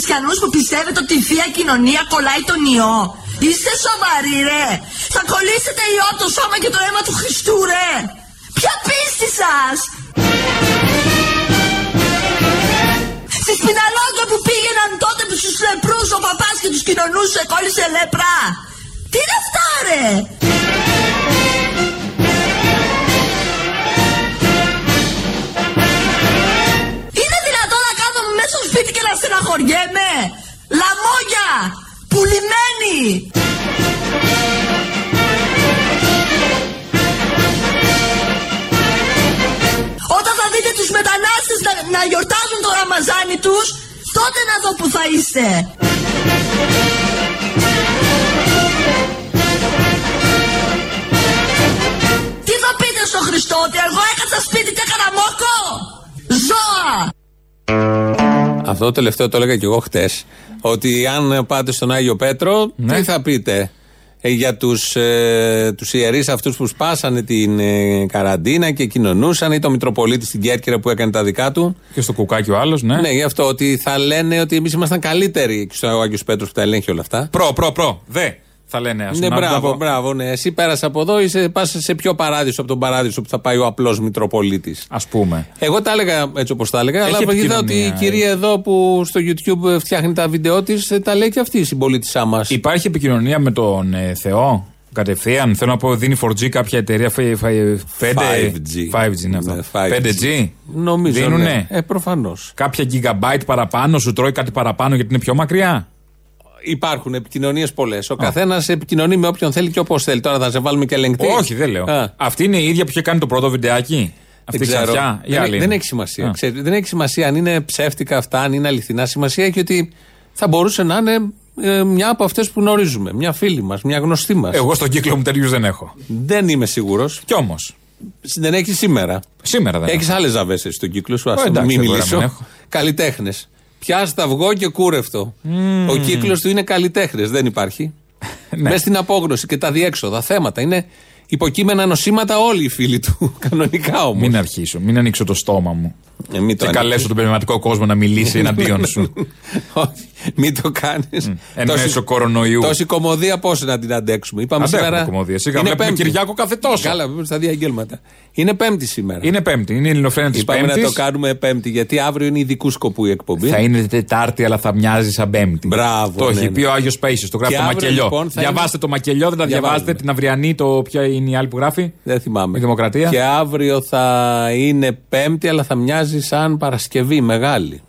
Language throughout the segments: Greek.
χριστιανούς που πιστεύετε ότι η Θεία Κοινωνία κολλάει τον ιό. Είστε σοβαροί ρε. Θα κολλήσετε ιό το σώμα και το αίμα του Χριστού ρε. Ποια πίστη σας. Στη Σπιναλόγκα που πήγαιναν τότε που στους λεπρούς ο παπάς και τους κοινωνούσε κόλλησε λεπρά. Τι είναι αυτά ρε; Σπίτι και να στεναχωριέμαι. Λαμόγια. Πουλημένοι. Όταν θα δείτε τους μετανάστες να, να γιορτάζουν το Ραμαζάνι τους, τότε να δω που θα είστε. Τι θα πείτε στο Χριστό, ότι εγώ έκατσα σπίτι και έκανα μόκο; Ζώα. Αυτό το τελευταίο το έλεγα και εγώ χτες. Ότι αν πάτε στον Άγιο Πέτρο, Ναι. τι θα πείτε ε, για τους ε, τους ιερείς αυτούς που σπάσανε την ε, καραντίνα και κοινωνούσαν, ή το Μητροπολίτη στην Κέρκυρα που έκανε τα δικά του; Και στο κουκάκι ο άλλος, ναι. Ναι, γι' αυτό ότι θα λένε ότι εμείς ήμασταν καλύτεροι και στο Άγιος Πέτρος που τα ελέγχει όλα αυτά. Προ, προ, προ. Δε. Θα λένε, ας Ναι, πούμε. μπράβο, μπράβο. Ναι. Εσύ πέρασε από εδώ, είσαι, πας σε πιο παράδεισο από τον παράδεισο που θα πάει ο απλός Μητροπολίτης. Α πούμε. Εγώ τα έλεγα έτσι όπως τα έλεγα, Έχει αλλά είδα ότι η επικοινωνία, κυρία εδώ που στο YouTube φτιάχνει τα βίντεο της, τα λέει και αυτή η συμπολίτησά μας. Υπάρχει επικοινωνία με τον ε, Θεό. Κατευθείαν; Θέλω να πω, δίνει 4G κάποια εταιρεία. 5, 5, 5G. 5G είναι αυτό. Ναι, 5G. 5G. Νομίζω. Δίνουνε; Ναι. Ε, προφανώς. Κάποια gigabyte παραπάνω, σου τρώει κάτι παραπάνω γιατί είναι πιο μακριά; Υπάρχουν επικοινωνίες πολλές. Ο καθένας επικοινωνεί με όποιον θέλει και όπως θέλει. Τώρα θα σε βάλουμε και ελεγκτή. Όχι, δεν λέω. Α. Αυτή είναι η ίδια που είχε κάνει το πρώτο βιντεάκι. Αυτή Δεν η ξέρω. ξαφιά. Η Δεν, άλλη δεν είναι. έχει σημασία. Α. Ξέρετε, δεν έχει σημασία αν είναι ψεύτικα αυτά, αν είναι αληθινά. Σημασία έχει ότι θα μπορούσε να είναι ε, μια από αυτές που γνωρίζουμε. Μια φίλη μας, μια γνωστή μας. Εγώ στον κύκλο μου τέτοιους δεν έχω. Δεν είμαι σίγουρος. Κι όμως. Δεν έχεις σήμερα. Σήμερα δεν έχω. Έχει άλλες ζαβές στον κύκλο σου. Ας Ε, εντάξει, μην δεν μπορεί να μιλήσω. μην έχω. Καλλιτέχνες. Πιάστα αυγό και κούρευτο. Ο κύκλος του είναι καλλιτέχνες. Δεν υπάρχει. Ναι. Μέσα στην απόγνωση και τα διέξοδα θέματα. Είναι υποκείμενα νοσήματα όλοι οι φίλοι του. Κανονικά όμως. Μην αρχίσω, μην ανοίξω το στόμα μου. Ε, μην το Και ανοίξεις. καλέσω τον πνευματικό κόσμο να μιλήσει εναντίον σου. Όχι, μην το κάνεις. Εν μέσω κορονοϊού. Τόση κομμωδία πώς να την αντέξουμε. Είπαμε Αντέχουμε σήμερα. κομμωδία. Σιγά είναι βλέπουμε Πέμπτη. Κυριάκο κάθε τόσο. Καλά, βέβαια, στα διαγγέλματα. Είναι Πέμπτη σήμερα. Είναι Πέμπτη, είναι η Ελληνοφρένα της Είπαμε να Πέμπτης. το κάνουμε Πέμπτη, γιατί αύριο είναι ειδικού σκοπού η εκπομπή. Θα είναι Τετάρτη, αλλά θα μοιάζει σαν Πέμπτη. Μπράβο, Το ναι, έχει ναι. πει ο Άγιος Παίσιο. Το γράφει Και το αύριο, μακελιό. λοιπόν, θα Διαβάστε είναι- το μακελιό, δεν τα Διαβάζουμε. διαβάζετε. Την αυριανή, το ποια είναι η άλλη που γράφει. Δεν θυμάμαι. Η Δημοκρατία. Και αύριο θα είναι Πέμπτη, αλλά θα μοιάζει σαν Παρασκευή μεγάλη.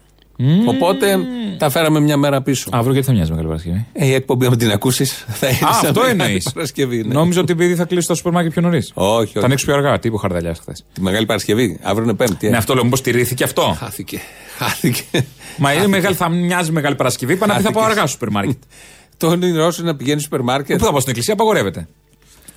Οπότε τα φέραμε μια μέρα πίσω. Αύριο γιατί θα μοιάζει Μεγάλη Παρασκευή; Ε, η εκπομπή, αν την ακούσεις, θα είναι. Α, σαν αυτό Μεγάλη εννοείς. Παρασκευή. ναι. Νόμιζα ότι επειδή θα κλείσει το σούπερ μάρκετ πιο νωρίς. Όχι, Θα όχι. ανοίξει πιο αργά. Τι είπε ο Χαρδαλιάς χθες. Τη Μεγάλη Παρασκευή. Αύριο είναι Πέμπτη. ε. Ναι, αυτό λέω, μήπως στηρίθηκε αυτό; Χάθηκε. Χάθηκε. Μα είναι μεγάλη, θα μοιάζει Μεγάλη Παρασκευή. Πάνε να πει θα πάω Χάθηκες. αργά στο σούπερ μάρκετ. Το όνειρό σου να πηγαίνει στο σούπερ μάρκετ. Πού θα πάω στην εκκλησία, απαγορεύεται.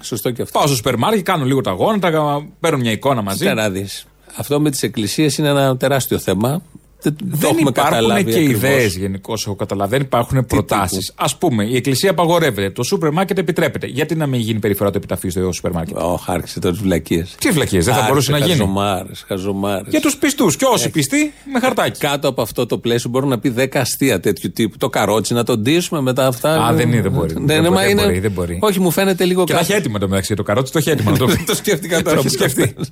Σωστό και αυτό. Πάω στο σούπερ μάρκετ, κάνω λίγο τα γόνα, τα παίρνω μια εικόνα μαζί. Κοίτα να δεις. Αυτό με τις εκκλησίες είναι ένα τεράστιο θέμα. Δεν, το Δεν έχουμε υπάρχουν καταλάβει. και ακριβώς. ιδέες γενικώς, έχω καταλάβει. Δεν υπάρχουν προτάσεις. Α πούμε, η εκκλησία απαγορεύεται. Το σούπερ μάρκετ επιτρέπεται. Γιατί να μην γίνει περιφορά το επιταφείο στο σούπερ μάρκετ; Ω, άρχισε τώρα τις βλακίες. Τι βλακίες, δεν θα μπορούσε να γίνει; Χαζομάρες, χαζομάρες. Για τους πιστούς. Και όσοι πιστοί, με χαρτάκι. Κάτω από αυτό το πλαίσιο μπορούν να πει 10 αστεία τέτοιου τύπου. Το καρότσι να τον ντύσουμε μετά αυτά. Α, δεν είναι, δεν μπορεί. Ναι, Δεν ναι, μπορεί, μα δεν είναι- μπορεί, δεν μπορεί. Όχι, μου φαίνεται λίγο Και τα έχει έτοιμα το μεταξύ. Το καρότσι το έχει έτοιμο να το πει. το σκέφτηκα Το τώρα. έχει που το σκεφτεί. πες.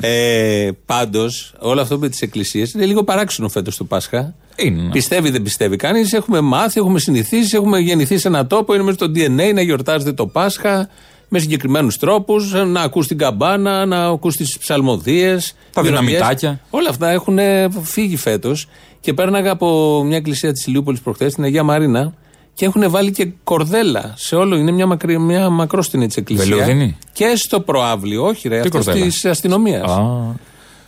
ε, Πάντως, όλο αυτό με τις εκκλησίες είναι λίγο παράξενο φέτος το Πάσχα. Είναι. ναι. Πιστεύει, δεν πιστεύει κανείς. Έχουμε μάθει, έχουμε συνηθίσει, έχουμε γεννηθεί σε έναν τόπο. Είναι μέσα στο DNA να γιορτάζεται το Πάσχα με συγκεκριμένους τρόπους. Να ακούς την καμπάνα, να ακούς τις ψαλμοδίες. Τα δυναμητάκια. Όλα αυτά έχουν ε, φύγει φέτος. Και πέρναγα από μια εκκλησία της Ηλιούπολης προχθές, την Αγία Μαρίνα, και έχουν βάλει και κορδέλα σε όλο. Είναι μια, μακρι, μια μακρόστινη της εκκλησία. Βελούδινη; Και στο προάβλιο, όχι ρε, αυτό κορδέλα; της αστυνομίας.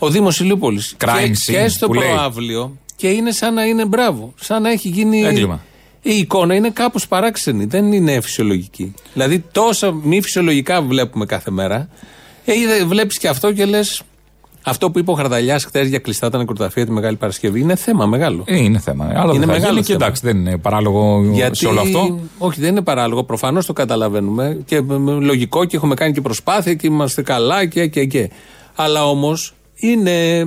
Α, Ο Δήμος Ηλιούπολης. Crime Και, scene και στο που λέει. προάβλιο. Και είναι σαν να είναι μπράβο. Σαν να έχει γίνει. Έγκλημα. Η εικόνα είναι κάπως παράξενη. Δεν είναι φυσιολογική. Δηλαδή, τόσα μη φυσιολογικά βλέπουμε κάθε μέρα. Ε, βλέπεις και αυτό και λες. Αυτό που είπε ο Χαρδαλιάς χθες για κλειστά τα νεκροταφεία τη Μεγάλη Παρασκευή είναι θέμα μεγάλο. ε, είναι θέμα. Αλλά Είναι δεν θα μεγάλο γίνει και θέμα. εντάξει, δεν είναι παράλογο σε όλο αυτό. Όχι, δεν είναι παράλογο. Προφανώς το καταλαβαίνουμε και ε, ε, λογικό και έχουμε κάνει και προσπάθεια και είμαστε καλά και και και. Αλλά όμως είναι,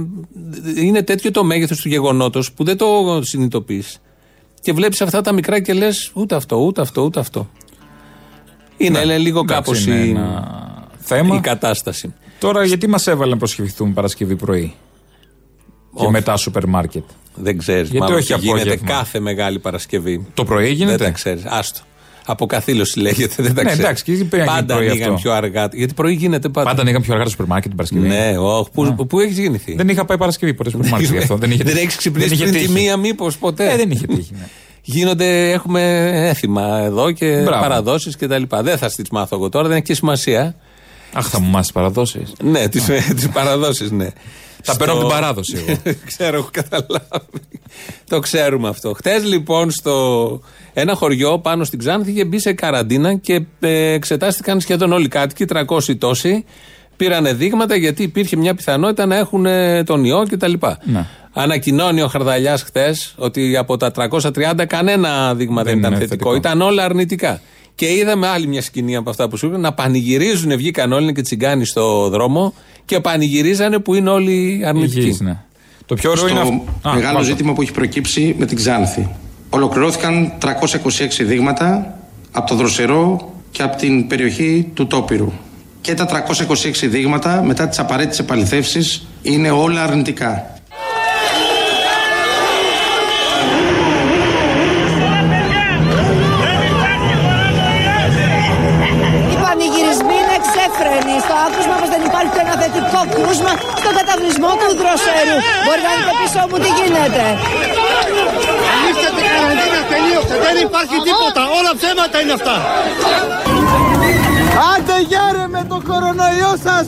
είναι τέτοιο το μέγεθος του γεγονότος που δεν το συνειδητοποιείς. Και βλέπεις αυτά τα μικρά και λες ούτε αυτό, ούτε αυτό, ούτε αυτό. Είναι Ναι. λίγο Εντάξει, κάπως είναι η, ένα θέμα. η κατάσταση. Τώρα, γιατί μας έβαλε να προσχεθούμε Παρασκευή πρωί και Όχι. μετά σούπερ μάρκετ; Δεν ξέρεις. Γιατί όχι γίνεται απόγευμα; κάθε μεγάλη Παρασκευή. Το πρωί Δεν γίνεται; τα ξέρεις. Άστο. Από καθήλωση λέγεται. Δεν τα Ναι, ξέρει. εντάξει, και γιατί πρέπει να γίνει Πάντα πρωί ανοίγαν αυτό. πιο αργά. Γιατί πρωί γίνεται πάντα. Πάντα ανοίγαμε πιο αργά το σούπερ μάρκετ την Παρασκευή. Ναι, όχι. Πού, πού έχει γεννηθεί; Δεν είχα πάει Παρασκευή ποτέ σούπερ μάρκετ γι' αυτό. Δεν, είχε- δεν έχεις ξυπνήσει δεν είχε πριν τη τύχει. μία, μήπως ποτέ; Ε, δεν είχε τύχει. ναι. Γίνονται, έχουμε έθιμα εδώ και Μπράβο. παραδόσεις κτλ. Δεν θα τι μάθω εγώ τώρα, δεν έχει και σημασία. Αχ, θα μου μάθεις παραδόσεις. Ναι, τις παραδόσεις, ναι. Θα παίρνω από την παράδοση εγώ. Ξέρω, έχω καταλάβει. Το ξέρουμε αυτό. Χθε λοιπόν στο ένα χωριό πάνω στην Ξάνθη είχε μπει σε καραντίνα και ε, εξετάστηκαν σχεδόν όλοι οι κάτοικοι, 300 τόσοι. Πήρανε δείγματα γιατί υπήρχε μια πιθανότητα να έχουν ε, τον ιό κτλ. Ναι. Ανακοινώνει ο Χαρδαλιάς χθε ότι από τα 330 κανένα δείγμα δεν, Δεν ήταν είναι θετικό. θετικό. Ήταν όλα αρνητικά. Και είδαμε άλλη μια σκηνή από αυτά που σου είπα να πανηγυρίζουν, βγήκαν όλοι και τσιγκάνοι στο δρόμο και πανηγυρίζανε που είναι όλοι αρνητικοί. Υγιής, ναι. Το πιο ωραίο είναι στο αυτό. Α, μεγάλο πάρ' το. ζήτημα που έχει προκύψει με την Ξάνθη. Ολοκληρώθηκαν 326 δείγματα από το Δροσερό και από την περιοχή του Τόπυρου. Και τα 326 δείγματα μετά τις απαραίτητες επαληθεύσεις είναι όλα αρνητικά. Υπάρχει ένα θετικό κρούσμα στον καταβλισμό του δροσερού. Μπορεί να δείτε πίσω μου τι γίνεται. Ανοίξτε την καραντίνα, τελείωσε. Δεν υπάρχει τίποτα. Όλα ψέματα είναι αυτά. Άντε γέρε με το κορονοϊό σας.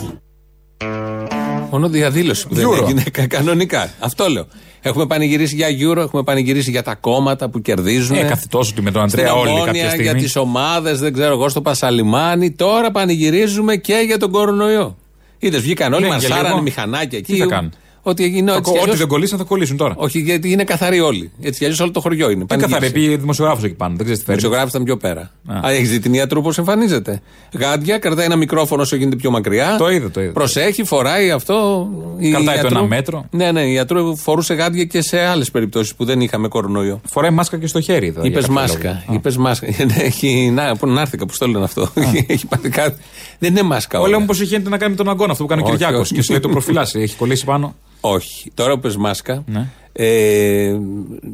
Μόνο διαδήλωση που δεν Euro. έγινε κα- κανονικά. Αυτό λέω. Έχουμε πανηγυρίσει για Euro, έχουμε πανηγυρίσει για τα κόμματα που κερδίζουν. Ε, κάθε τόσο ότι με τον Στην Αντρέα όλοι Ομόνια, κάποια για στιγμή. τις ομάδες, δεν ξέρω εγώ, στο Πασαλιμάνι. Τώρα πανηγυρίζουμε και για τον κορονοϊό. Είδες, βγήκαν όλοι, Ναι, μα και σάρανε λίγο. μηχανάκια εκεί. Τι θα κάνουν; Ότι έγινε Θα έτσι. κο- κι Ό,τι αλλιώς- δεν κολλήσαν θα κολλήσουν τώρα. Όχι, γιατί είναι καθαροί όλοι. Έτσι κι αλλιώς όλο το χωριό είναι. Τι καθαρή, Πανηγύρισε. πήγε δημοσιογράφο εκεί πάνω. Δεν ξέρεις τι Ο φέρνει. δημοσιογράφο ήταν πιο πέρα. Α. Α, έχεις δει την ιατρού πώ εμφανίζεται. Γάντια, κρατάει ένα μικρόφωνο όσο γίνεται πιο μακριά. Το είδα, το είδα. Προσέχει, φοράει αυτό. Η Κρατάει το ιατρού- ένα μέτρο. Ναι, ναι, η ιατρού φορούσε γάντια και σε άλλες περιπτώσεις που δεν είχαμε κορονοϊό. Φοράει μάσκα και στο χέρι. εδώ, για Είπε κάποιο μάσκα. λόγο. Α. Είπες μάσκα. Ναι, έχει, να, πού να έρθει, πώ το λένε αυτό. έχει πάθει κάτι. Δεν είναι μάσκα. Όλα όλα. μου πώ είχε να κάνει με τον αγκώνα αυτό που κάνει ο Όχι, Κυριάκος. όχι. Και σου λέει το προφυλάσσει. Έχει κολλήσει πάνω. Όχι. Τώρα που πες μάσκα, Ναι. ε,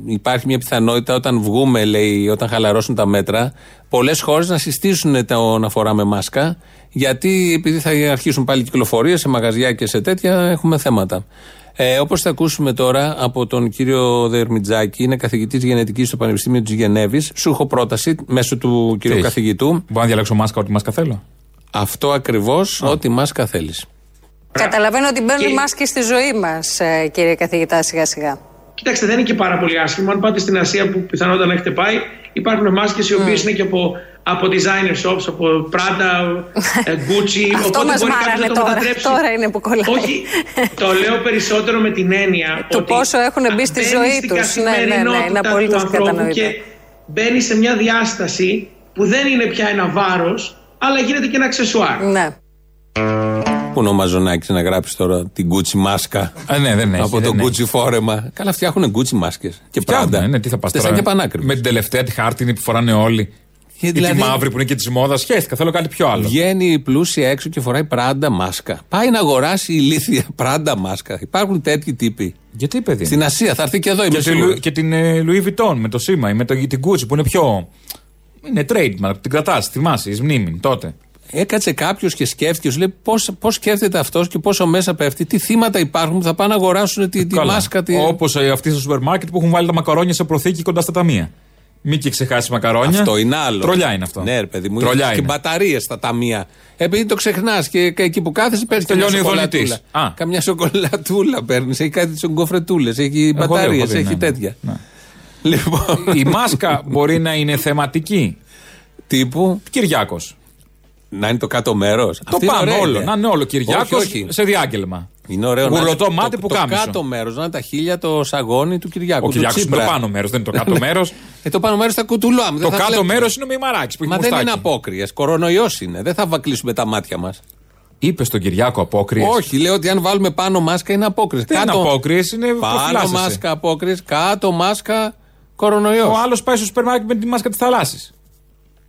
υπάρχει μια πιθανότητα όταν βγούμε, λέει, όταν χαλαρώσουν τα μέτρα, πολλές χώρες να συστήσουν το να φοράμε μάσκα, γιατί επειδή θα αρχίσουν πάλι κυκλοφορίες σε μαγαζιά και σε τέτοια, έχουμε θέματα. Ε, Όπως θα ακούσουμε τώρα από τον κύριο Δερμιτζάκη, είναι καθηγητής γενετικής στο Πανεπιστήμιο της Γενέβης. Σου έχω πρόταση μέσω του κύριου έχει; καθηγητού. Μπορώ να διαλέξω μάσκα ό,τι μάσκα θέλω; Αυτό ακριβώς, ό,τι μάσκα θέλεις. Καταλαβαίνω ότι μπαίνουν Και- μάσκες στη ζωή μας, ε, κύριε καθηγητά, σιγά σιγά. Κοιτάξτε, δεν είναι και πάρα πολύ άσχημο. Αν πάτε στην Ασία που πιθανότατα να έχετε πάει, υπάρχουν μάσκες οι οποίες είναι και από, από designer shops, από Prada, ε, Gucci. Αυτό οπότε μας μπορεί κάποιος μάρανε να το τώρα. μετατρέψει. Τώρα είναι που κολλάει. Όχι, το λέω περισσότερο με την έννοια Το ότι πόσο έχουν μπει στη μπαίνεις ζωή στην τους. Ναι, ναι, ναι, είναι καθημερινότητα απολύτως του ανθρώπου κατανοητό. Και μπαίνεις σε μια διάσταση που δεν είναι πια ένα βάρος, αλλά γίνεται και ένα αξεσουάρ. Ναι. Πού είναι ο Μαζονάκης να γράψει τώρα την Gucci μάσκα; Α, ναι, δεν έχει. από δεν το έχει. Gucci φόρεμα. Καλά, φτιάχνουν Gucci μάσκες. Και Φτιάχνουν, πράγματα. ναι, τι θα πας Αυτές τώρα. είναι και πανάκριβες. Με την τελευταία τη χάρτινη που φοράνε όλοι. Και Ή δηλαδή- τη μαύρη που είναι και της μόδας. Σχέστηκα, θέλω κάτι πιο άλλο. Βγαίνει η πλούσια έξω και φοράει πράντα μάσκα. Πάει να αγοράσει ηλίθια πράντα μάσκα. Υπάρχουν τέτοιοι τύποι. Γιατί, παιδί; Στην Ασία θα έρθει και εδώ, είμαι και, τη σίγουρος. Λου- και την ε, Louis Vuitton με το σήμα ή με το, την Gucci που είναι πιο. Είναι trademark, την κρατάς, θυμάσαι, εις μνήμη τότε. Έκατσε κάποιος και σκέφτηκε, σου λέει πώς σκέφτεται αυτός και πόσο μέσα πέφτει, τι θύματα υπάρχουν που θα πάνε να αγοράσουν τη, τη μάσκα. Τη... Όπως αυτοί στο σούπερ μάρκετ που έχουν βάλει τα μακαρόνια σε προθήκη κοντά στα ταμεία. Μην και ξεχάσεις μακαρόνια. Αυτό είναι άλλο. Τρολιά είναι αυτό. Ναι, ρε παιδί μου. Τρολιά και είναι. μπαταρίες στα ταμεία. Επειδή το ξεχνάς και, και εκεί που κάθεσαι παίρνεις Τελειώνει καμιά ο δονητής. σοκολατούλα. Α. Καμιά σοκολατούλα παίρνεις. Έχει κάτι σογκοφρετούλε, έχει Έχω δει, μπαταρίες, έχω δει, έχει ναι, ναι. τέτοια. Ναι. Λοιπόν. Η μάσκα μπορεί να είναι θεματική. τύπου Κυριάκος. να είναι το κάτω μέρος. Το πάνω όλο. Να είναι όλο Κυριάκος Όχι, όχι. σε διάγγελμα. Είναι ωραίο να Γουρλωτό είναι μάτι το, που το κάμισο. κάτω μέρος, να είναι τα χίλια το σαγόνι του Κυριάκου. Ο του Κυριάκος είναι Τσίπρα. το πάνω μέρος, δεν είναι το κάτω μέρος. Ε, το πάνω μέρος θα κουτουλάμε. Το κάτω μέρος είναι ο Μημαράκης που έχει Μα δεν μουστάκι. είναι απόκριες. Κορονοϊός είναι. Δεν θα βακλήσουμε τα μάτια μας. Είπες στον Κυριάκο απόκριες. Όχι, λέω ότι αν βάλουμε πάνω μάσκα είναι απόκριες. Δεν είναι απόκριες, είναι Πάνω προφυλάσσεσαι. μάσκα απόκριες, κάτω μάσκα Κορονοϊός. Ο άλλος πάει στο σούπερ μάρκετ με τη μάσκα της θαλάσσης.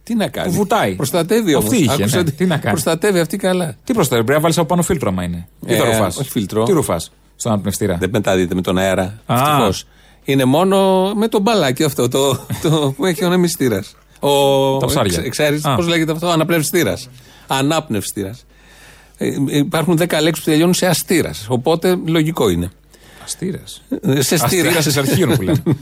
Τι να κάνει; Που βουτάει. Προστατεύει όμως. Αυτή είχε, ναι. Τι να κάνει; Προστατεύει αυτή καλά. Τι προστατεύει, πρέπει να βάλεις από πάνω φίλτρο, άμα είναι. Ή Ε, θα ρουφάς; όχι φίλτρο. Τι ρουφάς στον αναπνευστήρα; Δεν μεταδίδεται με τον αέρα. Α. Ευτυχώς. Είναι μόνο με το μπαλάκι αυτό το, το που έχει ο ανεμιστήρα. Ο, Τα ψάρια. εξ- Ξέρεις Α. πώς λέγεται αυτό, αναπνευστήρας. Ανάπνευστήρας. Ε, υπάρχουν 10 λέξεις που τελειώνουν σε αστήρας. Οπότε λογικό είναι. Αστήρας. Ε, Σε στήρα. Αστήρα σε αρχείων που λένε.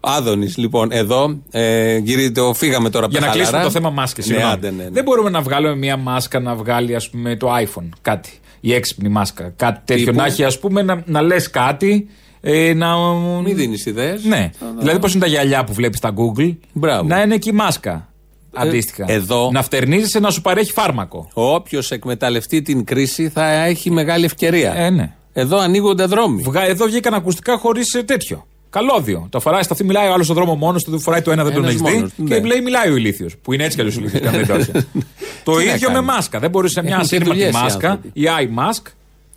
Άδωνης, λοιπόν, εδώ. Ε, γυρί- το φύγαμε τώρα Για να χαλαρά. κλείσουμε το θέμα μάσκα. Ναι, άντε, ναι, ναι. Δεν μπορούμε να βγάλουμε μια μάσκα να βγάλει ας πούμε το iPhone κάτι. Η έξυπνη μάσκα. Κάτι τέτοιο Τύπου; να έχει ας πούμε να, να λες κάτι. Ε, να... Μην δίνεις ιδέες. Ναι. Δηλαδή πώς είναι τα γυαλιά που βλέπεις στα Google. Μπράβο. Να είναι εκεί η μάσκα. Αντίστοιχα. εδώ- Να φτερνίζεσαι να σου παρέχει φάρμακο. Όποιος εκμεταλλευτεί την κρίση θα έχει μεγάλη ευκαιρία. Ε, ναι. Εδώ ανοίγονται δρόμοι. Βγα... Εδώ βγήκαν ακουστικά χωρίς τέτοιο. Καλώδιο. Το φοράει στα αυτή, μιλάει ο άλλος στον δρόμο μόνος του, φοράει το ένα, δεν τον Ένας έχει δει. μόνος, Και ναι. λέει, μιλάει ο ηλίθιος. Που είναι έτσι κι αλλιώς ηλίθιος. και αν δεν το έχει. Το Τι να ίδιο με κάνει. μάσκα. Δεν μπορείς σε μια Έχουν και ασύρματη δουλειές οι μάσκα, άνθρωποι. η iMask,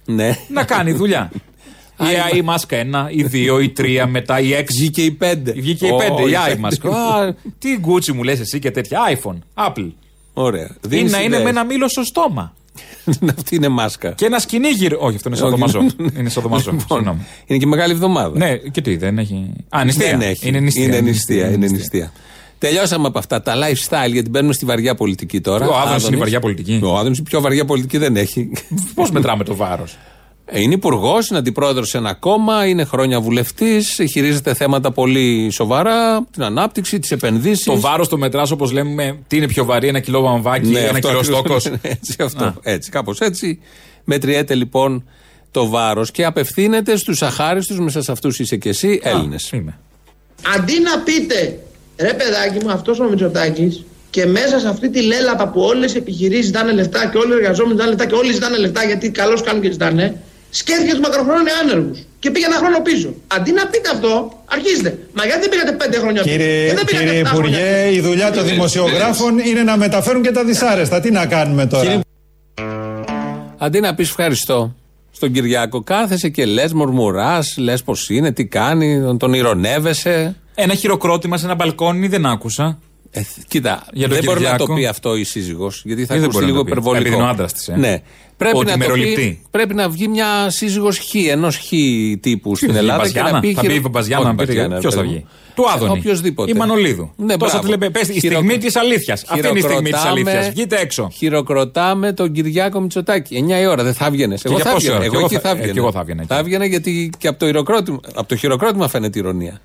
Ναι. να κάνει δουλειά. Η iMask 1, η 2, η 3, μετά η 6. Βγήκε η 5. Βγήκε η 5, η iMask. Α, Τι γκούτσι μου λες εσύ και τέτοια. iPhone, Apple. Ωραία. Ή Δίνεις να είναι ιδέες. με ένα μήλο στο στόμα. Αυτή είναι μάσκα. Και ένα σκηνή γύρω. Όχι, αυτό είναι σαν το Όχι. μαζό. Είναι σαν το μαζό. Λοιπόν, Συγγνώμη. είναι και μεγάλη εβδομάδα. Ναι, και τι, δεν έχει. Α, νηστεία. Δεν έχει. Είναι νηστεία. Είναι νηστεία. Είναι νηστεία. Τελειώσαμε από αυτά τα lifestyle γιατί μπαίνουμε στη βαριά πολιτική τώρα. Ο Άδωνης είναι Άδωνης. η βαριά πολιτική. Ο Άδωνης πιο βαριά πολιτική δεν έχει. Πώς μετράμε το βάρος; Ε, Είναι υπουργός, είναι αντιπρόεδρος σε ένα κόμμα, είναι χρόνια βουλευτής, χειρίζεται θέματα πολύ σοβαρά, την ανάπτυξη, τις επενδύσεις. Το βάρος το μετράς όπως λέμε. Τι είναι πιο βαρύ, ένα κιλό βαμβάκι, ένα κιλό στόκος. Έτσι, αυτό. Α. Έτσι, κάπως έτσι. Μετριέται λοιπόν το βάρος και απευθύνεται στους αχάριστους, μέσα σε αυτούς είσαι και εσύ, Έλληνες. Είμαι. Αντί να πείτε, ρε παιδάκι μου, αυτός ο Μητσοτάκης και μέσα σε αυτή τη λέλαπα που όλες οι επιχειρήσεις ζητάνε λεφτά και όλοι οι εργαζόμενοι ζητάνε λεφτά και όλοι ζητάνε λεφτά γιατί καλώς κάνουν και ζητάνε, σκέφτηκε του μακροχρόνια άνεργου και πήγε ένα χρόνο πίσω. Αντί να πείτε αυτό, αρχίζετε. Μα γιατί δεν πήγατε πέντε χρόνια πίσω; Κύριε, και δεν πήγατε κύριε επτά χρόνια Υπουργέ, πίσω; η δουλειά των δημοσιογράφων είναι να μεταφέρουν και τα δυσάρεστα. Τι να κάνουμε τώρα; Αντί να πεις ευχαριστώ στον Κυριάκο, κάθεσαι και λες, μορμουρά, λες πώ είναι, τι κάνει, τον- τον ηρωνεύεσαι. Ένα χειροκρότημα σε ένα μπαλκόνι δεν άκουσα. Ε, κοίτα, Για τον δεν μπορεί να το Κυριάκο. πει αυτό η σύζυγος, γιατί θα Ε, δεν ακούσει μπορεί να λίγο το πει. υπερβολικό. Επειδή είναι ο άντρας της, ε. Ναι. Πρέπει Ότι να, το πει, μεροληπτεί. πρέπει να βγει μια σύζυγος χ, ενός χ τύπου στην η Ελλάδα. Μπαζιάνα; και να πει Θα χειρο- πει η Μπαζιάνα, Όχι, να πείτε, Μπαζιάνα, ποιος θα παιδί βγει; μου. Του Άδωνη. Οποιοδήποτε. Ή Μανολίδου. Ναι, Τόσα μπράβο. τη λέμε. Πες, η Χειρο- στιγμή της αλήθειας. Αυτή είναι η στιγμή της Χειροκροτάμε- αλήθειας. Βγείτε έξω. Χειροκροτάμε τον Κυριάκο Μητσοτάκη. 9 η ώρα, δεν θα έβγαινε. Εγώ για θα πόση έβγαινε. ώρα; Εγώ Και εκεί εγώ θα θα- ε, έβγαινε. και εγώ θα έβγαινα εκεί. Θα έβγαινε γιατί και από το χειροκρότημα, από το χειροκρότημα φαίνεται ηρωνία.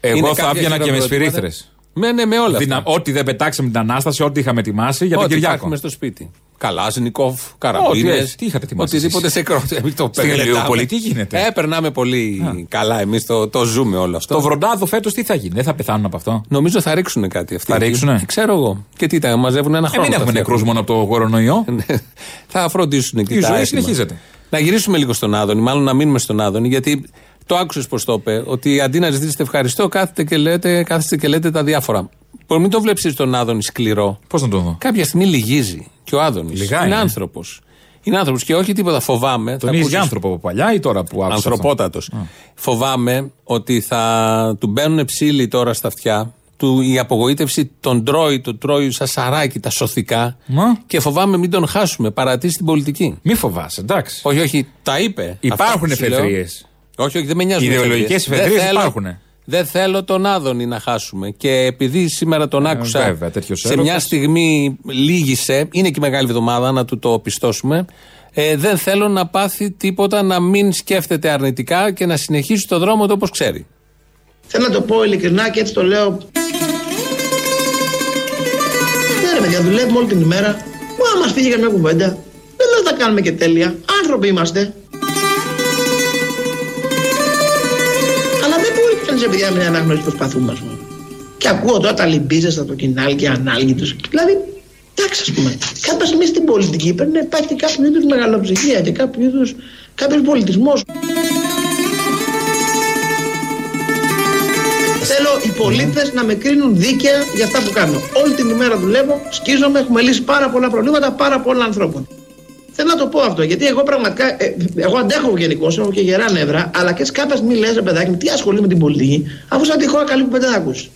Είναι Εγώ θα κάποια έβγαινα και με χειροκροτήματα. σφυρίθρε. Ναι, ναι, με όλα αυτά. Ό,τι δεν πετάξαμε την ανάσταση, ό,τι είχαμε ετοιμάσει για τον Ό,τι Κυριάκο. υπάρχουμε στο σπίτι. Καλάζνικοφ, Ό,τι καραμπίνες. έχει. Τι είχατε ετοιμάσει Οτιδήποτε εσείς; σε κρότη. Εμείς το Στην περνάμε. Ηλιούπολη τι γίνεται; Ε, περνάμε πολύ καλά. Εμείς το, το ζούμε όλο αυτό. Το βροντάδο φέτος τι θα γίνει, δεν θα πεθάνουν από αυτό; Νομίζω θα ρίξουν κάτι αυτοί. Θα ρίξουνε; Ε, Ξέρω εγώ. Και τι τα μαζεύουν ένα Ε, χρόνο. μην τα έχουμε φτιάχνουν. νεκρούς μόνο από το κορονοϊό. Ναι. θα φροντίσουν και Η τα ζωή έτοιμα. συνεχίζεται. Να γυρίσουμε λίγο στον Άδωνη, μάλλον να μείνουμε στον Άδωνη, γιατί το άκουσες πώ το είπε. Ότι αντί να ζητήσετε ευχαριστώ, κάθετε και λέτε, κάθεστε και λέτε τα διάφορα. Που μην το βλέπεις τον Άδωνη σκληρό. Πώς να το δω; Κάποια στιγμή λυγίζει. Και ο Άδωνης. Λιγάει, Είναι ε. άνθρωπος. Είναι άνθρωπος και όχι τίποτα. Φοβάμαι. θα Τον είχε ακούσεις- άνθρωπο από παλιά ή τώρα που άκουσα. αυτό; Ανθρωπότατος. Φοβάμαι ότι θα του μπαίνουν ψήλοι τώρα στα αυτιά. Του, η απογοήτευση τον τρώει, τον τρώει σαν σαράκι τα σωθικά. Μα. Και φοβάμαι μην τον χάσουμε. Παρατήσει την πολιτική. Μη φοβάσαι, εντάξει. Όχι, όχι, τα είπε. Υπάρχουν Αυτά που σου λέω. εφεδρείε. Όχι, όχι, δεν με νοιάζουν. Οι ιδεολογικές Δεν εφεδρείες θέλω- υπάρχουνε. Δεν θέλω τον Άδωνη να χάσουμε. Και επειδή σήμερα τον άκουσα Ε, βέβαια, τέτοιος σε έρωτας. μια στιγμή λίγησε, είναι και μεγάλη εβδομάδα να του το πιστώσουμε. Ε, δεν θέλω να πάθει τίποτα, να μην σκέφτεται αρνητικά και να συνεχίσει το δρόμο του όπως ξέρει. Θέλω να το πω ειλικρινά και έτσι το λέω. Ναι, ρε παιδιά, δουλεύουμε όλη την ημέρα. Μα μας φύγει καμιά κουβέντα. Δεν λέω ότι τα κάνουμε και τέλεια. Άνθρωποι είμαστε. Δεν μπορεί κανεί παιδιά με να αναγνωρίσει το προσπαθούμε, ας πούμε. Και ακούω τώρα τα λυμπίζεστα από το κοινάλι και ανάλγητο. Δηλαδή, εντάξει, ας πούμε. Κάποια στιγμή στην πολιτική πρέπει να υπάρχει και κάποιο είδους μεγαλοψυχία και κάποιο είδους κάποιος πολιτισμός. Θέλω οι πολίτες να με κρίνουν δίκαια για αυτά που κάνω. Όλη την ημέρα δουλεύω, σκίζομαι, έχουμε λύσει πάρα πολλά προβλήματα πάρα πολλών ανθρώπων. Θέλω να το πω αυτό. Γιατί εγώ πραγματικά. ε, εγώ αντέχω γενικώ, έχω και γερά νεύρα, αλλά και κάποια στιγμή λες, παιδάκι μου, τι ασχολεί με την πολιτική, αφού σαν τυχαία καλή που πέντε ακούς.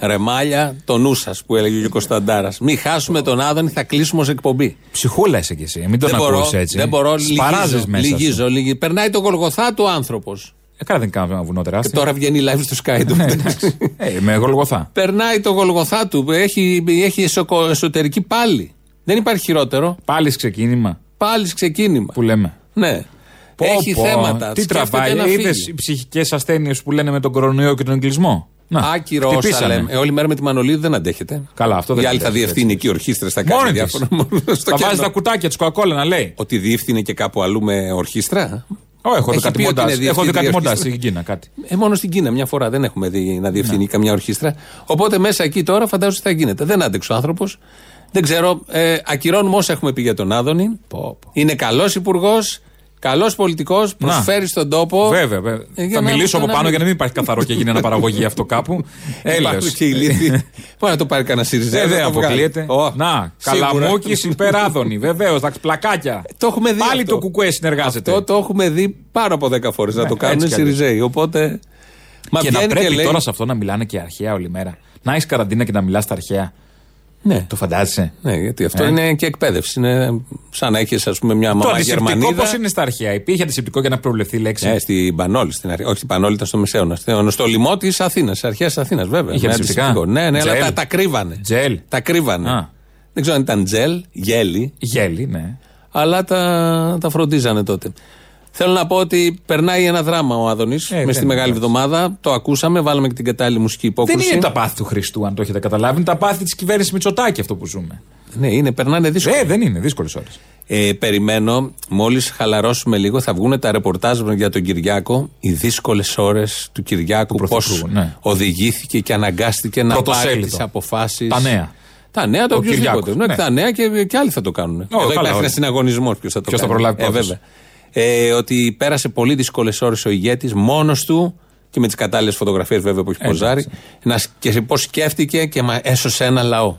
Ρεμάλια, το νου σας που έλεγε ο Κωνσταντάρας. Μην χάσουμε τον Άδωνη, θα κλείσουμε ως εκπομπή. Ψυχούλα είσαι κι εσύ. Μην τον δεν μπορώ, ακούεις έτσι. δεν μπορώ, Σπαράζεις λυγίζω, μέσα. σου. λυγίζω, λυγίζω. Περνάει το γολγοθά του άνθρωπος. Ε, καλά δεν κάνω ένα βουνό Και τεράστιο. τώρα βγαίνει live στο Sky του. Ναι, εντάξει. Ε, με γολγοθά. Περνάει το γολγοθά του. Έχει, έχει εσωκο- εσωτερική πάλι. Δεν υπάρχει χειρότερο. Πάλι ξεκίνημα Πάλι ξεκίνημα. που λέμε. Ναι. Πω, έχει πω, θέματα. Τι Σκέφτεται τραβάει, να είδες φύγει. οι ψυχικές ασθένειες που λένε με τον κορονοϊό και τον εγκλισμό; Να, Άκυρο χτυπήσανε. όσα λέμε. Ε, όλη μέρα με τη Μανολίδου δεν αντέχετε. Καλά, αυτό δεν Η άλλη θα αντέχει, διευθύνει εκεί ορχήστρες, θα κάνει Μόνη της. διάφορα. μόνο στο Θα βάζει κενό. τα κουτάκια της Coca-Cola να λέει. Ότι διεύθυνε και κάπου αλλού με ορχήστρα. Ω, έχω δει Έχει κάτι πει ότι μοντάζ. είναι Έχω δει κάτι διευθύντρια μοντάζ ορχήστρα. στην Κίνα. Κάτι. Ε, μόνο στην Κίνα μια φορά δεν έχουμε δει να διευθύνει Ναι. καμιά ορχήστρα. Οπότε μέσα εκεί τώρα φαντάζομαι τι θα γίνεται. Δεν άντεξε ο άνθρωπος. Δεν ξέρω. Ε, ακυρώνουμε όσα έχουμε πει για τον Άδωνη. Είναι καλός υπουργός, καλός πολιτικός, προσφέρει στον τόπο. Βέβαια, βέβαια. Ε, για θα να- μιλήσω από να πάνω μην- για να μην υπάρχει καθαρό και γίνει αναπαραγωγή αυτό κάπου. Έλεος. Υπάρχουν και οι λύθοι. Μπορεί να το πάρει κανένα Σιριζέ. Ε, να δεν το βγάλει. αποκλείεται. Ω, Να, σίγουρα. καλαμούκι υπεράδωνη. Βεβαίως, εντάξει, πλακάκια. Το έχουμε δει. Πάλι αυτό. το κουκουέ συνεργάζεται. Αυτό το έχουμε δει πάρα από 10 φορές να Ναι, το κάνουν οι έτσι κι αλλιώς. Σιριζέοι. Οπότε. Μα και να βγαίνει πρέπει και λέει. τώρα σε αυτό να μιλάνε και αρχαία όλη μέρα. Να έχεις καραντίνα και να μιλάς στα αρχαία. Ναι. Το φαντάζεσαι; Ναι, γιατί αυτό Ε. είναι και εκπαίδευση. Είναι σαν να έχεις, ας πούμε, μια Το μαμά αντισηπτικό Γερμανίδα. πώς είναι στα αρχαία; Υπήρχε αντισηπτικό για να προβλεφθεί η λέξη; Ναι, στην Πανόλη στην αρχή. Όχι, στην Πανόλη ήταν στο Μεσαίωνα. Στο, στο λαιμό της Αθήνας, αρχαία Αθήνας, βέβαια. Είχε Με αντισηπτικά. αντισηπτικό. Ναι, ναι, αλλά Τζέλ. τα, τα κρύβανε. Τζέλ. Τα κρύβανε. Α. Δεν ξέρω αν ήταν τζέλ, γέλι, Γέλη, ναι. αλλά τα, τα φροντίζανε τότε. Θέλω να πω ότι περνάει ένα δράμα ο Άδωνης Ε, μες δεν στη μεγάλη είναι. εβδομάδα. Το ακούσαμε, βάλαμε και την κατάλληλη μουσική υπόκριση. Δεν είναι τα πάθη του Χριστού, αν το έχετε καταλάβει. Είναι τα πάθη της κυβέρνησης Μητσοτάκη αυτό που ζούμε. Ναι, είναι, περνάνε δύσκολα. Ε, δεν είναι, δύσκολες ώρες. Ε, περιμένω, μόλις χαλαρώσουμε λίγο, θα βγουν τα ρεπορτάζ μας για τον Κυριάκο. Οι δύσκολες ώρες του Κυριάκου. Πώ Πρωθυπουργού, ναι. οδηγήθηκε και αναγκάστηκε να πάρει Πρωτοσέλιδο. τις αποφάσεις. Τα νέα. Τα νέα, το Ο οποιοδήποτε. Κυριάκος, Ναι, ναι. Τα νέα και, και άλλοι θα το κάνουν. Εδώ καλά, υπάρχει ωραία. ένας συναγωνισμός. Ποιος θα το Ποιος θα κάνει. προλάβει ε, πρώτος. βέβαια. Ε, ότι πέρασε πολύ δύσκολες ώρες ο ηγέτης μόνος του και με τις κατάλληλες φωτογραφίες βέβαια που έχει Ε, ποζάρει. Να, σ- και πώς σκέφτηκε και μα έσωσε ένα λαό.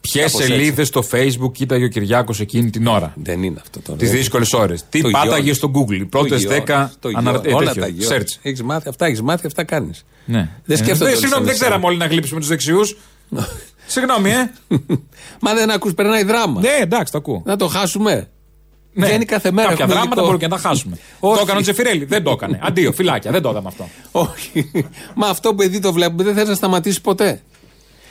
Ποιες Κάπως έτσι. σελίδες στο Facebook κοίταγε ο Κυριάκος εκείνη την ώρα; Δεν είναι αυτό τώρα. Τις δύσκολες ώρες. Τι Το πάταγες γιώνεις. στο Google. Οι πρώτες Το γιώνεις, 10 το ανα... γιώνεις. ε, Όλα τέτοιο, τα γιώνεις. search. Έχεις μάθει, αυτά έχεις μάθει, αυτά κάνεις. Ναι. Δεν σκέφτονται Ε, όλοι Συγγνώμη, δεν σαν ξέραμε όλοι να γλύψουμε τους δεξιούς. Συγγνώμη, ε. Μα δεν ακούς, περνάει δράμα. Ναι, εντάξει, το ακούω. Να το χάσουμε. Ναι. Βγαίνει κάθε μέρα. Κάποια έχουμε δράματα υλικό. μπορούμε και να τα χάσουμε. Όχι. Το έκανε ο Τζεφιρέλη. Δεν το έκανε. Αντίο, φυλάκια. Δεν το είδαμε αυτό. Όχι. Μα αυτό που επειδή το βλέπουμε δεν θες να σταματήσει ποτέ.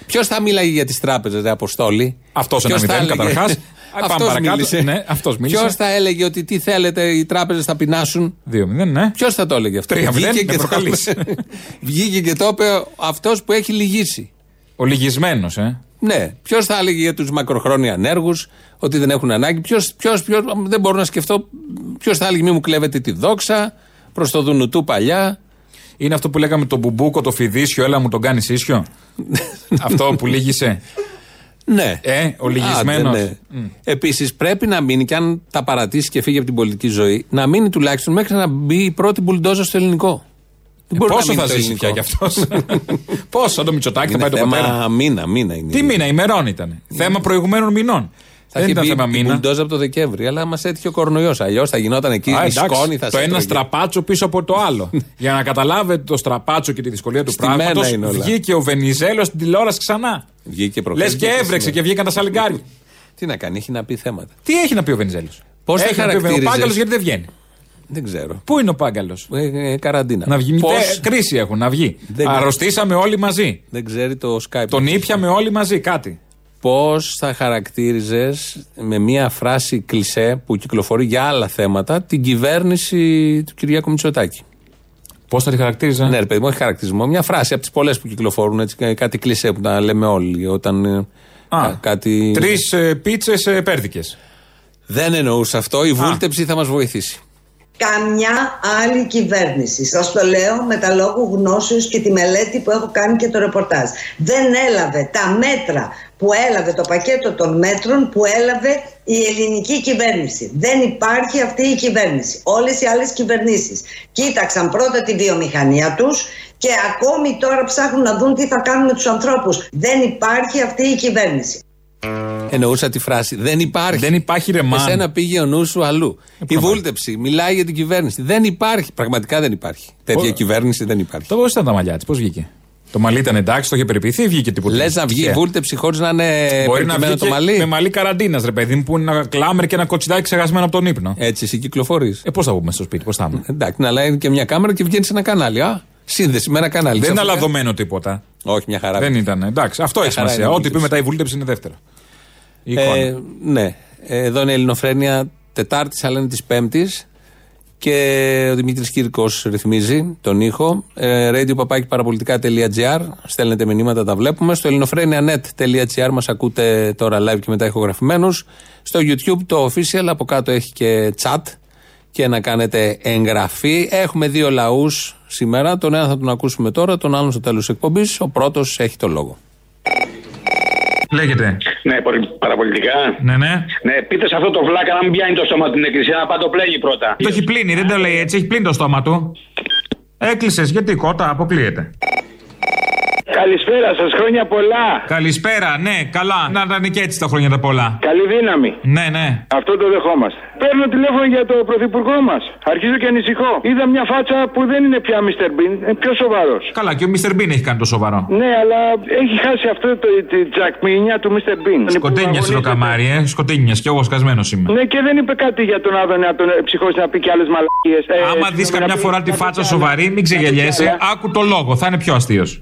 Ποιος θα μιλάει για τις τράπεζες, ρε Αποστόλη; Αυτός ένα Ποιος θα μηδέν, έλεγε- καταρχάς. Α, πάμε Αυτός παρακάτω. μίλησε. Ναι, αυτός μίλησε. Ποιος θα έλεγε ότι τι θέλετε, οι τράπεζες θα πεινάσουν; 2-0, ναι. Ποιος θα το έλεγε αυτό; 3-0, Βγήκε με και το προκαλείς. είπε. Βγήκε και το είπε αυτός που έχει λυγίσει. Ο λυγισμένος, ε. Ναι. Ποιος θα έλεγε για τους μακροχρόνια ανέργους ότι δεν έχουν ανάγκη. Ποιος, ποιος, ποιος, δεν μπορώ να σκεφτώ. Ποιος θα έλεγε μη μου κλέβετε τη δόξα προς το Δουνουτού παλιά. Είναι αυτό που λέγαμε το μπουμπούκο, το φιδίσιο, έλα μου τον κάνεις ίσιο. αυτό που λύγησε. Ναι. Ε, ο λυγισμένος. Ναι. Επίσης πρέπει να μείνει και αν τα παρατήσει και φύγει από την πολιτική ζωή, να μείνει τουλάχιστον μέχρι να μπει η πρώτη μπουλντόζα στο ελληνικό. Δεν μπορεί να Πόσο μείνει θα το ζήσει ελληνικό. πια κι αυτός; Πόσο το Μητσοτάκι θα Είναι πάει το πατέρα; θέμα μήνα, μήνα είναι. Τι μήνα, ημερών ήταν. Θέμα προηγουμένων μηνών. Θα Δεν έχει ήταν μπει θέμα η μήνα. μπουλντόζα από το Δεκέμβρη, αλλά μα έτυχε ο κορονοϊός. Αλλιώς θα γινόταν εκεί Α, η εντάξει, σκόνη, θα το σε ένα έτρωγε. στραπάτσο πίσω από το άλλο. Για να καταλάβετε το στραπάτσο και τη δυσκολία του Στημένα πράγματος, είναι όλα. βγήκε ο Βενιζέλος στην τηλεόραση ξανά. Βγήκε προχθές, Λες και βγήκε έβρεξε σήμερα. και βγήκαν τα σαλιγκάρια. Τι να κάνει, έχει να πει θέματα. Τι έχει να πει ο Βενιζέλος; Πώς θα έχει να πει ο χαρακτήριζες- Πάγκαλος γιατί δεν βγαίνει; Δεν ξέρω. Πού είναι ο Πάγκαλος; Ε, ε, καραντίνα. Να βγει. Πώς- Ε, κρίση έχουν να βγει. Δεν- Αρρωστήσαμε όλοι μαζί. Δεν ξέρει το Skype. Τον ήπιαμε όλοι μαζί κάτι. Πώς θα χαρακτήριζες με μία φράση κλισέ που κυκλοφορεί για άλλα θέματα την κυβέρνηση του Κυριάκου Μητσοτάκη; Πώς θα τη χαρακτήριζα; Ναι, ρε παιδί μου, όχι χαρακτηρισμό. Μια φράση από τις πολλές που κυκλοφορούν έτσι, κα- κάτι κλισέ που τα λέμε όλοι. Όταν. ε, Α, κα- κάτι... Τρεις ε, πίτσες πέρδικες. Δεν εννοούσα αυτό. Η βούλτεψη θα μας βοηθήσει. Καμιά άλλη κυβέρνηση. Σας το λέω με τα λόγου γνώσεως και τη μελέτη που έχω κάνει και το ρεπορτάζ. Δεν έλαβε τα μέτρα που έλαβε το πακέτο των μέτρων που έλαβε η ελληνική κυβέρνηση. Δεν υπάρχει αυτή η κυβέρνηση. Όλες οι άλλες κυβερνήσεις κοίταξαν πρώτα τη βιομηχανία τους και ακόμη τώρα ψάχνουν να δουν τι θα κάνουν με τους ανθρώπους. Δεν υπάρχει αυτή η κυβέρνηση. Εννοούσα τη φράση. Δεν υπάρχει. Δεν υπάρχει ρε μάν. Εσένα πήγε ο νους σου αλλού. Η προφανώς. βούλτεψη μιλάει για την κυβέρνηση. Δεν υπάρχει. Πραγματικά δεν υπάρχει. Τέτοια Ω. κυβέρνηση δεν υπάρχει. Το πώς ήταν τα μαλλιά της, πώς βγήκε; Το μαλλί ήταν εντάξει, το είχε περιποιηθεί ή βγήκε τίποτα. Λες να βγει η Ε, βούλτεψη χωρίς να είναι Μπορεί να περιποιημένο βγει το και μαλλί; με μαλλί καραντίνας, ρε παιδί μου, που είναι ένα κλάμερ και ένα κοτσιδάκι ξεχασμένο από τον ύπνο. Έτσι, εσύ κυκλοφορείς. Ε, πώς θα βγούμε στο σπίτι, πώς θα είμαι. Εντάξει, αλλά είναι και μια κάμερα και βγαίνει σε ένα κανάλι. Α, σύνδεση με ένα κανάλι. Δεν είναι Ξαφνικά- αλαδωμένο τίποτα. Όχι, μια χαρά. Δεν ήταν. Εντάξει, αυτό Μια έχει χαρά σημασία. είναι η Ό,τι πει βούλτεψη. μετά η βούλτεψη είναι δεύτερο. Η εικόνα. Ε, ναι. Ε, Εδώ είναι η Ελληνοφρένεια Τετάρτης, αλλά είναι της Πέμπτης. Και ο Δημήτρης Κύρκος ρυθμίζει τον ήχο. Ε, radio.parapolitica.gr. Στέλνετε μηνύματα, τα βλέπουμε. Στο ελληνοφρένια.net.gr μας ακούτε τώρα live και μετά ηχογραφημένους. Στο YouTube το official, από κάτω έχει και chat και να κάνετε εγγραφή. Έχουμε δύο λαούς σήμερα. Τον ένα θα τον ακούσουμε τώρα, τον άλλον στο τέλος της εκπομπής. Ο πρώτος έχει το λόγο. Λέγεται. Ναι, πολι- παραπολιτικά. Ναι, ναι. Ναι, πείτε σε αυτό το βλάκα να μην πιάνει το σώμα την εκκλησία, να πάει το πλέγει πρώτα. Το έχει πλύνει, δεν το λέει έτσι, έχει πλύνει το στόμα του. Έκλεισες, γιατί κότα, αποκλείεται. Καλησπέρα σας, χρόνια πολλά. Καλησπέρα, ναι, καλά. Να ήταν και έτσι τα χρόνια τα πολλά. Καλή δύναμη. Ναι, ναι. Αυτό το δεχόμαστε. Παίρνω τηλέφωνο για το πρωθυπουργό μας. Αρχίζω και ανησυχώ. Είδα μια φάτσα που δεν είναι πια Mr. Bean, είναι πιο σοβαρός. Καλά, και ο Μίστερ Μπίν έχει κάνει το σοβαρό. Ναι, αλλά έχει χάσει αυτό το, τη τζακμίνια του Mr. Bean. Σκοτίνια το καμάρι, ε. Σκοτίνια, κι εγώ σκασμένος είμαι. Ναι, και δεν είπε κάτι για τον Άδωνη να τον ε, ψυχώσει να πει και άλλες μαλακίες. Άμα δεις καμιά φορά τη φάτσα σοβαρή, μην ξεγελιέσαι. Άκου το λόγο, θα είναι πιο αστείος.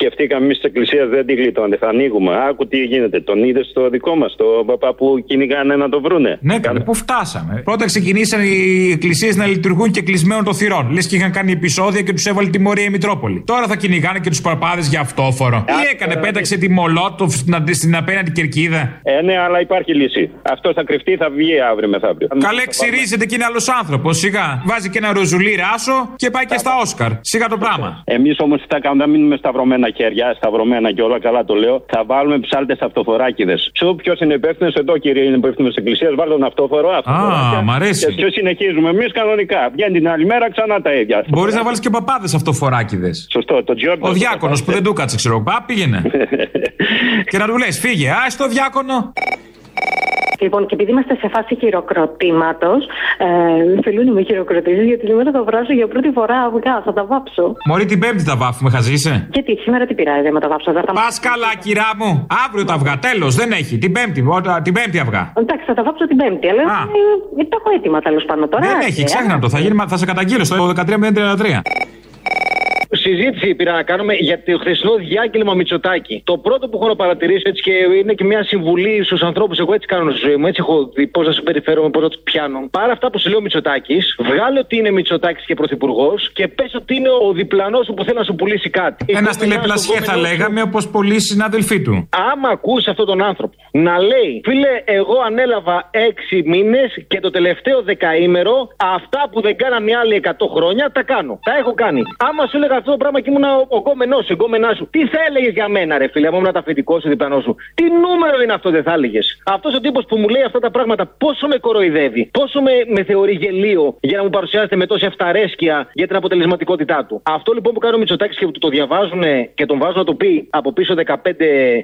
Σκεφτήκαμε εμείς τη Εκκλησία δεν τη γλιτώνεται. Θα ανοίγουμε. Άκου τι γίνεται. Τον είδες στο δικό μας, το παπά που κυνηγάνε να το βρούνε. Ναι, καλέ, πού φτάσαμε. Πρώτα ξεκινήσαν οι εκκλησίες να λειτουργούν και κλεισμένων των θυρών. Λες και είχαν κάνει επεισόδια και τους έβαλε τιμωρία η Μητρόπολη. Τώρα θα κυνηγάνε και τους παπάδες για αυτόφορο. Τι έκανε, πέταξε τη Μολότοφ στην, στην απέναντι κερκίδα. Ε, ναι, αλλά υπάρχει λύση. Αυτό θα κρυφτεί, θα βγει αύριο μεθαύριο. Καλέ, ξυρίζεται και είναι άλλος άνθρωπος. Σιγά. Βάζει και ένα ροζουλί ράσο και πάει και στα Όσκαρ. Σιγά το πράγμα. Εμείς όμως τι θα κάνουμε, θα μείνουμε σταυρωμένα χέρια, σταυρωμένα και όλα καλά το λέω. Θα βάλουμε ψάλτε αυτοφοράκιδες. Ποιος είναι υπεύθυνος; Εδώ, κύριε, είναι υπεύθυνος της Εκκλησίας, βάλτε τον αυτόφορο. Α, μ' αρέσει. Και ποιος συνεχίζουμε; Εμείς κανονικά. Βγαίνει την άλλη μέρα ξανά τα ίδια. Μπορείς να βάλεις και παπάδες αυτοφοράκιδες. Σωστό, το Τζόρνταν. Ο διάκονος που δεν του κάτσε, ξέρω. Πά, πήγαινε. και να του λε, φύγε, α το διάκονο. Λοιπόν, και επειδή είμαστε σε φάση χειροκροτήματος, ε, θέλουν να με χειροκροτήσεις γιατί σήμερα θα βράσω για πρώτη φορά αυγά. Θα τα βάψω. Μωρή την Πέμπτη τα βάφουμε, χαζίσε. Γιατί σήμερα τι πειράζει να τα βάψω. Θα τα... Πας καλά, κυρά μου. Αύριο τα αυγά, τέλος, δεν έχει. Την Πέμπτη, όταν- την Πέμπτη αυγά. Εντάξει, θα τα βάψω την Πέμπτη, αλλά ε, τα έχω έτοιμα τέλος πάντων τώρα. Δεν άσε, έχει, ε. ξέχνα το. Θα, γίνει, θα σε καταγγείλω στο 13.33. Συζήτηση πήρα να κάνουμε για το χθεσινό διάγγελμα Μητσοτάκη. Το πρώτο που έχω να παρατηρήσω έτσι και είναι και μια συμβουλή στους ανθρώπους. Εγώ έτσι κάνω στη ζωή μου. Έτσι έχω δει πώς να συμπεριφέρομαι, πώς να τους πιάνω. Πάρα αυτά που σου λέει ο Μητσοτάκης, βγάλε ότι είναι Μητσοτάκης και πρωθυπουργός και πες ότι είναι ο διπλανός σου που θέλει να σου πουλήσει κάτι. Ένα Εγώ τηλεπλασιέ στον θα κόμενό σου- λέγαμε, όπως πολλοί συνάδελφοί του. Άμα ακούσει αυτόν τον άνθρωπο να λέει, φίλε, εγώ ανέλαβα έξι μήνες και το τελευταίο δεκαήμερο αυτά που δεν κάναν οι άλλοι 100 χρόνια τα κάνω. Τα έχω κάνει. Άμα σου έλεγα αυτό το πράγμα και ήμουν ο, ο κόμενός σου, η κόμενά σου, τι θα έλεγες για μένα, ρε φίλε, άμα ήμουν τα αφεντικός σου διπλανό σου; Τι νούμερο είναι αυτό, δεν θα έλεγες; Αυτός ο τύπος που μου λέει αυτά τα πράγματα, πόσο με κοροϊδεύει, πόσο με, με θεωρεί γελίο για να μου παρουσιάζεται με τόση αυταρέσκεια για την αποτελεσματικότητά του. Αυτό λοιπόν που κάνει ο Μητσοτάκης και που το διαβάζουν και τον βάζουν να το πει από πίσω 15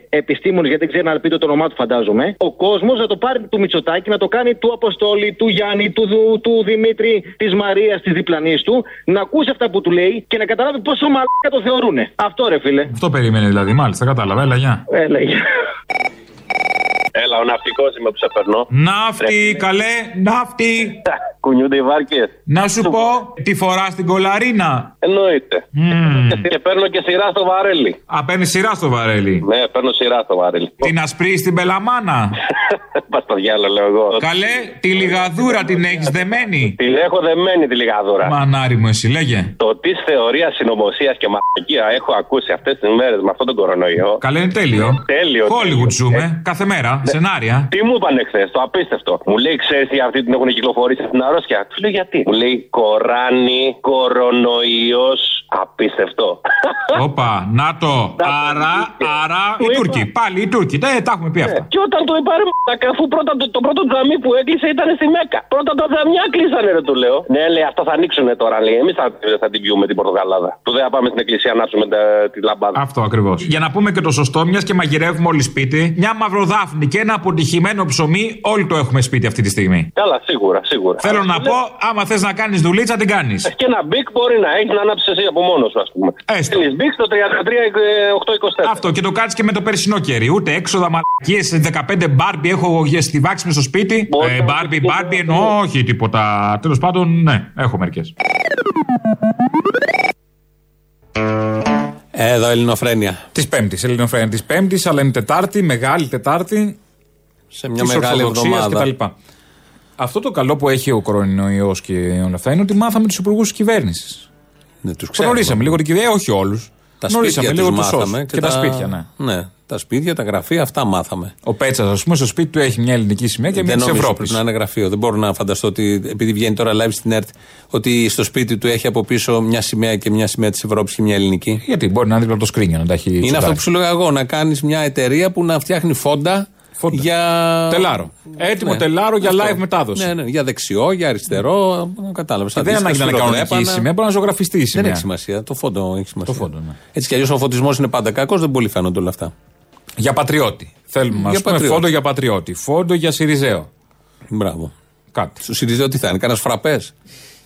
επιστήμονες, γιατί δεν ξέρει να πει το όνομά του, φαντάζομαι. Ο κόσμος να το πάρει του Μητσοτάκη, να το κάνει του Αποστόλη, του Γιάννη, του, Δου- του Δημήτρη, της Μαρίας, της διπλανής του, να ακούσει αυτά που του λέει και να καταλάβει πόσο μαλάκα το θεωρούνε. Αυτό ρε φίλε. Αυτό περίμενε δηλαδή, μάλιστα, κατάλαβα. Έλα, γεια. Έλα, γεια. Έλα, ο ναυτικός είμαι που σε περνώ. Ναύτη, καλέ, ναύτη. Κουνιούνται οι βάρκες. Να σου πω, τι φορά στην κολαρίνα. Εννοείται. Και παίρνω και σειρά στο βαρέλι. Α, παίρνεις σειρά στο βαρέλι. Ναι, παίρνω σειρά στο βαρέλι. Την ασπρί στην πελαμάνα. Πας στο διάλογο, λέω εγώ. Καλέ, τη λιγαδούρα την έχεις δεμένη; Την έχω δεμένη τη λιγαδούρα. Μανάρι μου, εσύ λέγε. Το της θεωρίας συνωμοσίας και μαγεία έχω ακούσει αυτές τις μέρες με αυτόν τον κορονοϊό. Καλέ, είναι τέλειο. Τέλειο. Hollywood ζούμε, κάθε μέρα, σενάρια. Τι μου είπαν χθες, το απίστευτο. Μου λέει, ξέρεις τι αυτή την έχουν κυκλοφορήσει στην αρρώστια; Τους λέω γιατί; Μου λέει κοράνι, κορονοϊός. Απίστευτο. Όπα, να το. Άρα, άρα οι Τούρκοι. Πάλι οι Τούρκοι. Ε, τα έχουμε πει αυτά. Και όταν το είπα, ρε μαλάκα, αφού πρώτα το, το πρώτο τζαμί που έκλεισε ήταν στη Μέκα. Πρώτα τα τζαμιά κλείσανε, ρε του λέω. Ναι, λέει, αυτό θα ανοίξουν τώρα, λέει. Εμείς θα, θα την πιούμε την Πορτογαλάδα. Που δεν θα πάμε στην εκκλησία να ψούμε τη λαμπάδα. Αυτό ακριβώς. Για να πούμε και το σωστό, μιας και μαγειρεύουμε όλοι σπίτι, μια μαυροδάφνη και ένα αποτυχημένο ψωμί, όλοι το έχουμε σπίτι αυτή τη στιγμή. Καλά, σίγουρα, σίγουρα. Θέλω να πω, άμα θες να κάνεις δουλίτσα, την κάνεις. Και ένα μπικ μπορεί να έχει να ανάψεις εσύ από μόνος σου, ας πούμε. Έστω. Θέλεις μπικ το 33-824. Αυτό και το κάνεις και με το περσινό κερί. Ούτε έξοδα μαλακίες 15 μπάρμπι έχω στη βάξη με στο σπίτι. Ε, μπάρμπι, μπάρμπι εννοώ, όχι τίποτα. Τέλος πάντων, ναι, έχω μερικές. Εδώ Ελληνοφρένια. Της Πέμπτης, Ελληνοφρένια της Πέμπτης, αλλά είναι Τετάρτη, μεγάλη Τετάρτη. Σε μια μεγάλη εβδομάδα. κτλ. Αυτό το καλό που έχει ο κορονοϊός και όλα αυτά είναι ότι μάθαμε τους υπουργούς της κυβέρνησης. Ναι, τους Γνωρίσαμε ξέρουμε. λίγο την κυβέρνηση, όχι όλους. Τα Γνωρίσαμε σπίτια λίγο τους τους μάθαμε όσους. Και, τα σπίτια, ναι. Ναι, τα σπίτια, τα γραφεία, αυτά μάθαμε. Ο Πέτσας, ας πούμε, στο σπίτι του έχει μια ελληνική σημαία και μια δεν της νομίζω Ευρώπης. πρέπει να είναι γραφείο. Δεν μπορώ να φανταστώ ότι επειδή βγαίνει τώρα live στην ΕΡΤ, ότι στο σπίτι του έχει από πίσω μια σημαία και μια σημαία της Ευρώπης και μια ελληνική. Γιατί μπορεί να είναι δίπλα από το σκρίνιο να τα έχει. Είναι τσιμπάρει. αυτό που σου λέγα εγώ, να κάνεις μια εταιρεία που να φτιάχνει φόντα, για. Τελάρο. Έτοιμο Ναι. τελάρο για Αυτό. live μετάδοση. Ναι, ναι, για δεξιό, για αριστερό. Κατάλαβες. Και δεν ανάγκη να είναι κανονική σημαία, μπορεί να ζωγραφιστεί η Δεν σημαία. έχει σημασία. Το φόντο έχει σημασία. Το φόντο, ναι. Έτσι κι αλλιώς ο φωτισμός είναι πάντα κακός, δεν πολύ φαίνονται όλα αυτά. Για πατριώτη. Θέλουμε να Για πούμε πατριώτη. φόντο για πατριώτη. Φόντο για Σιριζέο. Μπράβο. Κάτι. Σου Σιριζέο τι θα είναι, κανένας φραπές;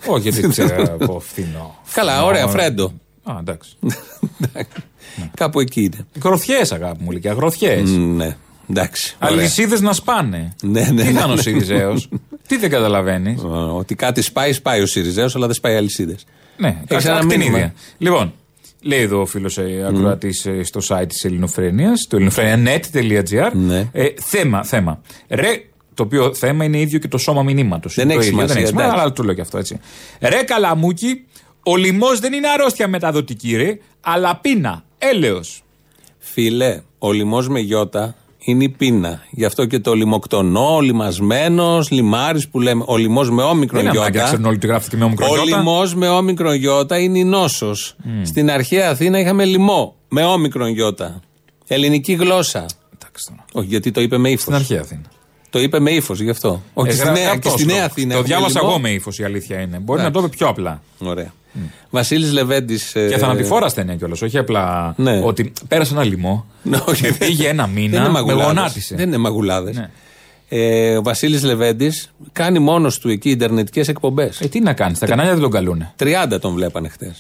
Όχι, γιατί ξέρω από φθηνό. Καλά, Φθηνό. ωραία, φρέντο. Α, εντάξει. Κάπου εκεί είναι. Γροθιές, αγάπη μου, Λυκιά, γροθιές. Ναι, εντάξει. ωραία. Αλυσίδες να σπάνε. Ναι, ναι, Τι ναι, ήταν ο ναι. Σιριζέος; Τι δεν καταλαβαίνεις; Ότι κάτι σπάει, σπάει ο Σιριζέος, αλλά δεν σπάει αλυσίδες. Ναι, Έχεις ένα ακτινίδια. μήνυμα. Λοιπόν, λέει εδώ ο φίλος ακροατής στο site της Ελληνοφρένειας, το ελληνοφρένια.net.gr. Ναι. Ε, θέμα, θέμα. Ρε, το οποίο θέμα είναι ίδιο και το σώμα μηνύματος. Δεν έχει σημασία, Δεν έχει σημασία, εντάξει. αλλά το λέω και αυτό έτσι. Ρε, καλαμούκι, ο λοιμός δεν είναι αρρώστια μεταδοτική, ρε, αλλά πείνα, έλεος. Φίλε, ο λοιμός με γιώτα είναι η πείνα. Γι' αυτό και το λιμοκτονό, ο λιμασμένος, λιμάρις που λέμε. Ο λοιμός με όμικρον Δεν είναι ανάγκη να γιώτα. ξέρουν όλοι ότι γράφεται και με όμικρον Ο γιώτα. λοιμός με όμικρον γιώτα είναι η νόσος. Στην αρχαία Αθήνα είχαμε λοιμό με όμικρον γιώτα. Ελληνική γλώσσα. Όχι, γιατί το είπε με ύφος. Στην αρχαία Αθήνα. Το είπε με ύφος, γι' αυτό. Όχι, Ε, στη γρα- νέα, και αυτός στη το- Νέα Αθήνα. Το έχουμε διάβασα λοιμό. εγώ με ύφος, η αλήθεια είναι. Μπορεί να το είπε πιο απλά. Ωραία. Βασίλης Λεβέντης. Και θανατηφόρα ασθένεια κιόλας. Όχι απλά Ναι. ότι πέρασε ένα λοιμό. όχι, Πήγε ένα Δεν είναι μήνα, με μαγουλάδες. γονάτισε. Δεν είναι μαγουλάδες. Ναι. Ε, ο Βασίλης Λεβέντης κάνει μόνος του εκεί ιντερνετικές εκπομπές. Ε, τι να κάνεις, τα κανάλια δεν τον καλούνε. 30 τον βλέπανε χθε.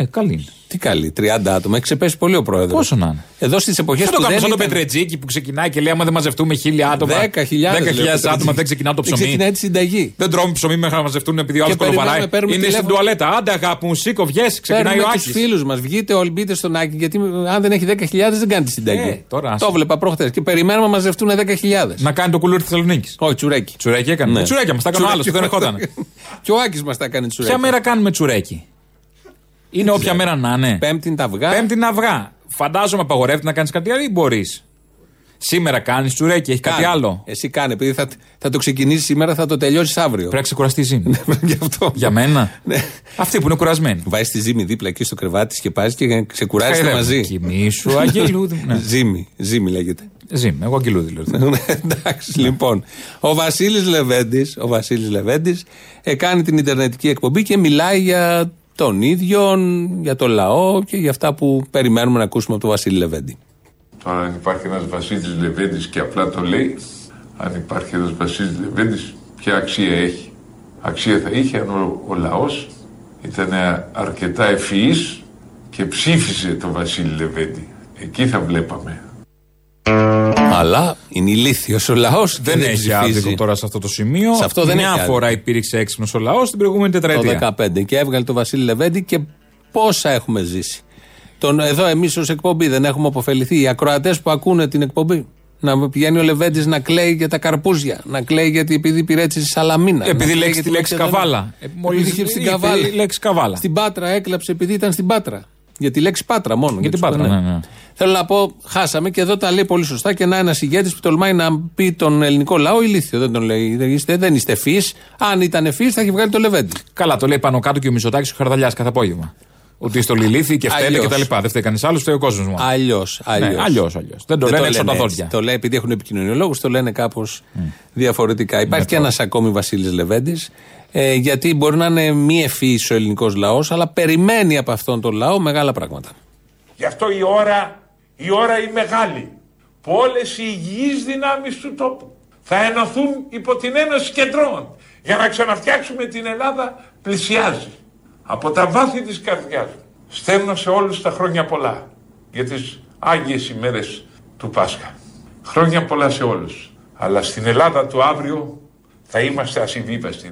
Ε, καλή είναι. Τι καλή, 30 άτομα. Έχει ξεπέσει πολύ ο πρόεδρος. Πόσο να είναι; Εδώ στις εποχές Δεν που το κάνουμε δεν σαν το ήταν- Πετρετζίκι που ξεκινάει και λέει: Άμα δεν μαζευτούμε χίλια άτομα. 10.000 λέει ο 10.000 άτομα Πετρετζίκι. δεν ξεκινά το Δεν ψωμί. ξεκινάει τη συνταγή. Δεν τρώμε ψωμί μέχρι να μαζευτούν επειδή ο άλλος Και περιμένουμε, κωλοβαράει. παίρνουμε Είναι στην τηλέφωνο. τουαλέτα. Άντε αγάπη μου, σήκω, βγες, ξεκινάει ο Παίρνουμε τους Άκη. φίλους μας. Βγείτε όλοι, μπείτε στον Άκη. Γιατί αν δεν έχει 10.000 δεν κάνει τη συνταγή. Ε, τώρα άσε. το έβλεπα προχθές. Και περιμένουμε να μαζευτούν 10.000. Να κάνει το κουλούρι της Θεσσαλονίκης. Όχι, τσουρέκι. Τσουρέκι έκανε. Ναι. Τσουρέκια μας τα έκανε ο άλλος, Τσουρέκι. δεν ερχόταν. Και ο Άκης μας τα έκανε τσουρέκι. Ποια μέρα κάνουμε τσουρέκι; Είναι όποια μέρα να είναι. Πέμπτη είναι τα αυγά. Πέμπτη είναι αυγά. Φαντάζομαι απαγορεύεται να κάνεις κάτι άλλο ή μπορείς. Σήμερα κάνεις τσουρέκι, έχει κάτι Κάνε. άλλο. Εσύ κάνε, επειδή θα, θα το ξεκινήσεις σήμερα, θα το τελειώσεις αύριο. Πρέπει να ξεκουραστείς η ζύμη. Γι' αυτό. Για μένα. Ναι. Αυτή που είναι κουρασμένη. Βάζεις τη ζύμη δίπλα εκεί στο κρεβάτι τη και πα και ξεκουράζεστε Χαϊδεύω. μαζί. Κοιμήσου, αγγελούδι μου. Ναι. Ζύμη, ζύμη λέγεται. Ζύμη, εγώ αγγελούδι λέω. Εντάξει, λοιπόν. Ο Βασίλης Λεβέντης ο Βασίλης Λεβέντης, ε, κάνει την Ιντερνετική εκπομπή και μιλάει για τον ίδιο, για το λαό και για αυτά που περιμένουμε να ακούσουμε από τον Βασίλη Λεβέντη. Τώρα αν υπάρχει ένας Βασίλης Λεβέντης και απλά το λέει, αν υπάρχει ένας Βασίλης Λεβέντης, ποια αξία έχει; Αξία θα είχε αν ο, ο λαός ήταν αρκετά ευφυής και ψήφισε τον Βασίλη Λεβέντη. Εκεί θα βλέπαμε. Αλλά είναι ηλίθιος ο λαός. Δεν έχει άδικο τώρα σε αυτό το σημείο. Σε αυτό δεν Μια έχει φορά άδικο. υπήρξε έξυπνος ο λαός την προηγούμενη τετραετία. Το 15 και έβγαλε τον Βασίλη Λεβέντη και πόσα έχουμε ζήσει. Τον, εδώ εμείς ως εκπομπή δεν έχουμε αποφεληθεί. Οι ακροατές που ακούνε την εκπομπή. Να πηγαίνει ο Λεβέντης να κλαίει για τα καρπούζια. Να κλαίει γιατί επειδή υπηρέτησε σαλαμίνα. Επειδή να κλαίει λέξει για τη τη λέξη Μακεδονία. καβάλα. Ε, μόλις Επειδή είχε στην είπε καβάλα. η λέξη καβάλα. Στην Πάτρα έκλαψε επειδή ήταν στην Πάτρα. Για τη λέξη Πάτρα μόνο. Για την τους Πάτρα, είπα, ναι, ναι. Θέλω να πω, χάσαμε και εδώ τα λέει πολύ σωστά και να ένα ηγέτης που τολμάει να πει τον ελληνικό λαό ηλίθιο. Δεν τον λέει. Δεν είστε, δεν είστε ευφύ. Αν ήταν ευφύ, θα έχει βγάλει το λεβέντι. Καλά, το λέει πάνω κάτω και ο Μητσοτάκης και ο Χαρδαλιάς κάθε απόγευμα. Ότι στο λιλήθη και φταίνε Αλλιώς. και τα λοιπά. Δεν φταίει κανείς άλλος, φταίει ο κόσμος μου. Αλλιώς. Ναι, αλλιώς, αλλιώς. Δεν το λένε έξω από τα έτσι. δόντια. Το λέει επειδή έχουν επικοινωνιολόγους, το λένε κάπως διαφορετικά. Υπάρχει και ένας ακόμη Βασίλης Λεβέντης. Ε, γιατί μπορεί να είναι μη ευφύ ο ελληνικός λαός, αλλά περιμένει από αυτόν τον λαό μεγάλα πράγματα. Γι' αυτό η ώρα, η ώρα η μεγάλη που όλες οι υγιείς δυνάμεις του τόπου θα ενωθούν υπό την Ένωση Κεντρών για να ξαναφτιάξουμε την Ελλάδα πλησιάζει. Από τα βάθη της καρδιάς μου στέλνω σε όλους τα χρόνια πολλά για τις Άγιες ημέρες του Πάσχα. Χρόνια πολλά σε όλους. Αλλά στην Ελλάδα του αύριο θα είμαστε ασυμβίβαστοι.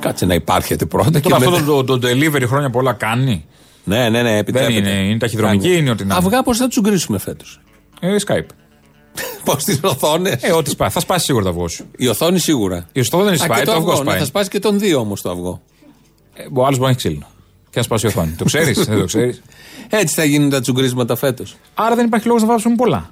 Κάτσε να υπάρχετε πρώτα και Τώρα αυτό μετά- το, το, το delivery χρόνια πολλά κάνει. Ναι, ναι, ναι, Δεν επιτρέπεται. είναι, είναι ταχυδρομική, Κάνει. είναι ότι να. είναι. Αυγά πώς θα τους γκρίσουμε φέτος; Ε, Skype. Πώς τις οθόνες; Ε, ό,τι σπάει. Θα σπάσει σίγουρα το αυγό σου. Η οθόνη σίγουρα. Η οθόνη δεν Α, σπάει, και το αυγό αυγό, ναι, σπάει. θα σπάσει και τον δύο όμως το αυγό. Ε, Ο άλλος μπορεί να έχει ξύλινο. Και να σπάσει η οθόνη. το ξέρεις, δεν το ξέρεις. Έτσι θα γίνουν τα τσουγκρίσματα φέτος. Άρα δεν υπάρχει λόγος να βάψουμε πολλά.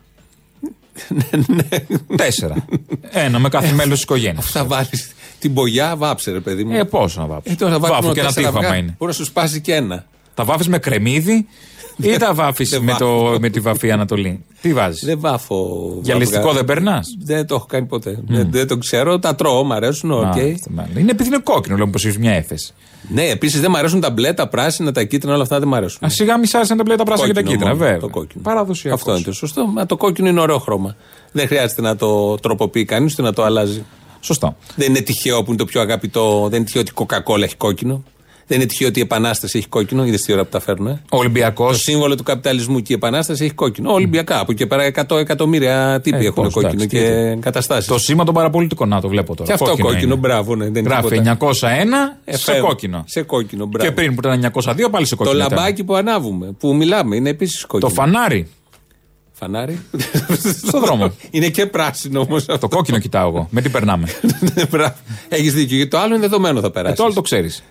Τέσσερα. Ένα με κάθε μέλος της οικογένειας. Θα βάλεις την μπογιά, βάψε ρε παιδί μου. Ε, πόσο να βάψω. Ε, τώρα θα Βάφω βάφουμε και ένα τέσσερα ατύχημα αυγά. είναι. Μπορεί να σου σπάσει και ένα. Τα βάφεις με κρεμμύδι ή τα βάφεις Δεν με, το, βάφω. με τη βαφή Ανατολή; Τι βάζεις; Δεν βάφω. Γυαλιστικό αυγά. δεν περνάς; Δεν το έχω κάνει ποτέ. Δεν, δεν το ξέρω. Τα τρώω, μ' αρέσουν. οκ. Είναι επειδή είναι κόκκινο, λέμε πως έχεις μια έφεση. Ναι, επίσης δεν μ' αρέσουν τα μπλε, τα πράσινα, τα κίτρινα, όλα αυτά δεν μ' αρέσουν. Α σιγά μη σ' άρεσαν τα μπλε, τα πράσινα και τα Κόκκινο κίτρινα, μόνο, βέβαια. Το κόκκινο. Παραδοσιακός. Αυτό είναι το σωστό. Μα το κόκκινο είναι ωραίο χρώμα. Δεν χρειάζεται να το τροποποιεί κανείς ούτε να το αλλάζει. Σωστό. Δεν είναι τυχαίο που είναι το πιο αγαπητό. Δεν είναι τυχαίο ότι η Coca-Cola έχει κόκκινο. Δεν είναι τυχαίο ότι η Επανάσταση έχει κόκκινο. Είδες τι ώρα που τα φέρνουν. Ε; Ο Ολυμπιακός. Το σύμβολο του καπιταλισμού και η Επανάσταση έχει κόκκινο. Ολυμπιακά. Από εκεί και πέρα 100 εκατομμύρια τύποι Ε, έχουν πώς, κόκκινο εντάξει, και τι είναι. καταστάσεις. Το σήμα των παραπολιτικών, να το βλέπω τώρα. Και αυτό κόκκινο, είναι. μπράβο. Ναι, δεν είναι Γράφει τίποτα. 901 σε FM. κόκκινο. Σε κόκκινο, μπράβο. Και πριν που ήταν 902 πάλι σε Το κόκκινο. ήταν. λαμπάκι που ανάβουμε, που μιλάμε, είναι επίσης κόκκινο. Το φανάρι. Φανάρι. Στο δρόμο. Είναι και πράσινο όμως. Το κόκκινο κοιτάω εγώ. Με τι περνάμε. Έχεις δίκιο. Γιατί το άλλο είναι δεδομένο θα Ε, περάσει. το άλλο το ξέρεις.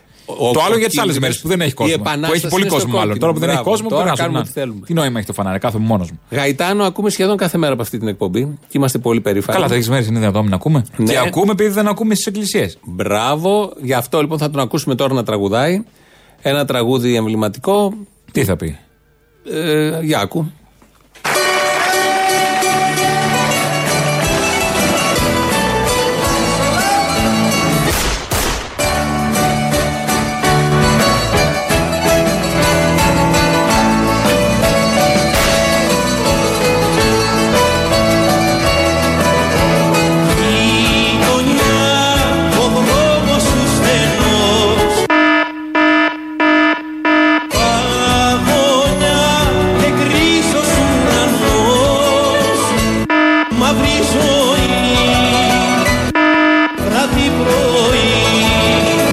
Το άλλο για τις άλλες μέρες που δεν έχει κόσμο. Που έχει πολύ κόσμο μάλλον. Τώρα που δεν έχει κόσμο, τώρα περάσουν. κάνουμε Να. ό,τι θέλουμε. Τι νόημα έχει το φανάρι, κάθομαι μόνος μου. Γαϊτάνο ακούμε σχεδόν κάθε μέρα από αυτή την εκπομπή και είμαστε πολύ περήφανοι. Καλά, τέτοιε μέρες είναι δυνατόν να ακούμε. Ναι. Και ακούμε επειδή δεν ακούμε στις εκκλησίες. Μπράβο. Γι' αυτό λοιπόν θα τον ακούσουμε τώρα να τραγουδάει. Ένα τραγούδι εμβληματικό. Τι θα πει; Ε, για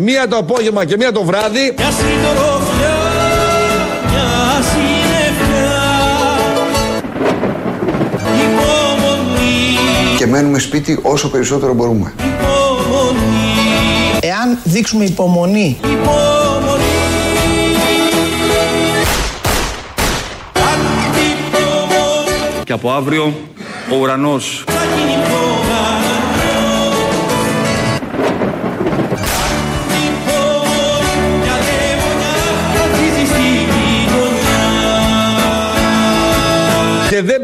Μία το απόγευμα και μία το βράδυ. Μια συντροφιά, μια συννεφιά Υπομονή, Και μένουμε σπίτι όσο περισσότερο μπορούμε. υπομονή. Εάν δείξουμε υπομονή. Και από αύριο ο ουρανός. Και δεν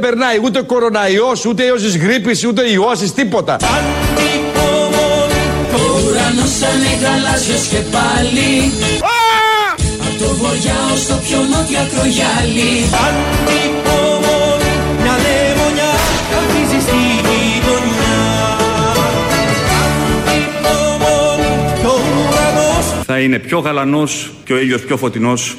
περνάει ούτε κοροναϊός, ούτε ιός της γρήπης, ούτε ιός της τίποτα. Ο ουρανός θα είναι γαλάζιος και πάλι. Απ' το βορειά ως το πιο νότιο ακρογιάλι. Αντιπομονή, μια λεμονιά καθίζει στη γειτονιά. Αντιπομονή, κι ο ουρανός. Θα είναι πιο γαλανός και ο ήλιος πιο φωτεινός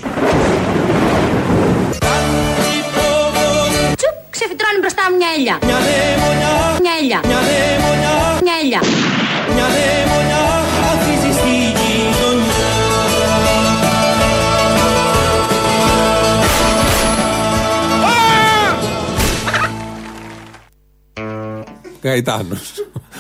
μπροστά μου μια ελιά. Μια λεμονιά, Μια ελιά. μια λεμονιά, Μια ελιά. μια λεμονιά καθίζει στη γειτονιά Γαϊτάνο.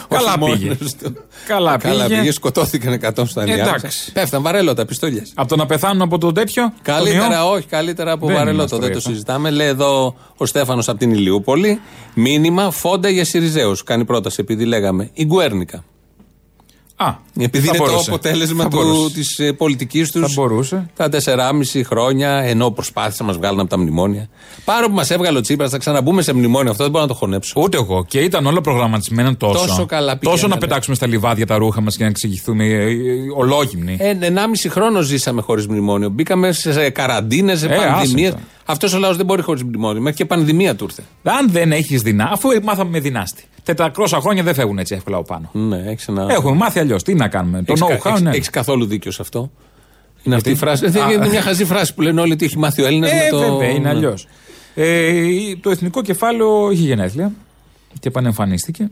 Καλά Όχι πήγε. μόνος του. Καλά Καλά πήγε. πήγε. Σκοτώθηκαν 100 στα νιάτα. Εντάξει. Πέφταν βαρέλωτα, πιστόλια. Από το να πεθάνουν από το τέτοιο. τον Καλύτερα, ιό. όχι, καλύτερα από Δεν βαρελότο. είμαστε Δεν το ωραία. συζητάμε. Λέει εδώ ο Στέφανος από την Ηλιούπολη. Μήνυμα φόντα για Σιριζέους. Κάνει πρόταση επειδή λέγαμε. Η Γκουέρνικα. Α, Επειδή θα είναι το μπορούσε. αποτέλεσμα Θα του, μπορούσε. της ε, πολιτικής τους Θα μπορούσε. τα 4,5 χρόνια ενώ προσπάθησαν να μας βγάλουν από τα μνημόνια. Πάρα που μας έβγαλε ο Τσίπρας θα ξαναμπούμε σε μνημόνιο αυτό δεν μπορώ να το χωνέψω. Ούτε εγώ. Και ήταν όλο προγραμματισμένο τόσο. Τόσο καλά Τόσο πηγαίνανε. να πετάξουμε στα λιβάδια τα ρούχα μας και να εξηγηθούμε ε, ε, ολόγυμνοι. Ε, 1,5 χρόνο ζήσαμε χωρίς μνημόνιο. Μπήκαμε σε καραντίνες, σε Ε, πανδημίες. Άσε Αυτός ο λαός δεν μπορεί χωρίς μνημόνιο. Μέχρι και πανδημία του ήρθε. Αν δεν έχεις δεινά, αφού μάθαμε με δυνάστη. 400 χρόνια δεν φεύγουν έτσι εύκολα από πάνω. Ναι, έχεις ένα... Έχουμε μάθει αλλιώς. Τι να κάνουμε. Το Έχεις κα- know-how έχεις- είναι. έχεις καθόλου δίκιο σε αυτό. Είναι αυτή η Γιατί; φράση. Α. Ε, Είναι μια χαζή φράση που λένε όλοι ότι έχει μάθει ο Έλληνας Ε, με το. βέβαια, είναι Ναι. αλλιώς. Ε, το εθνικό κεφάλαιο είχε γενέθλια και επανεμφανίστηκε.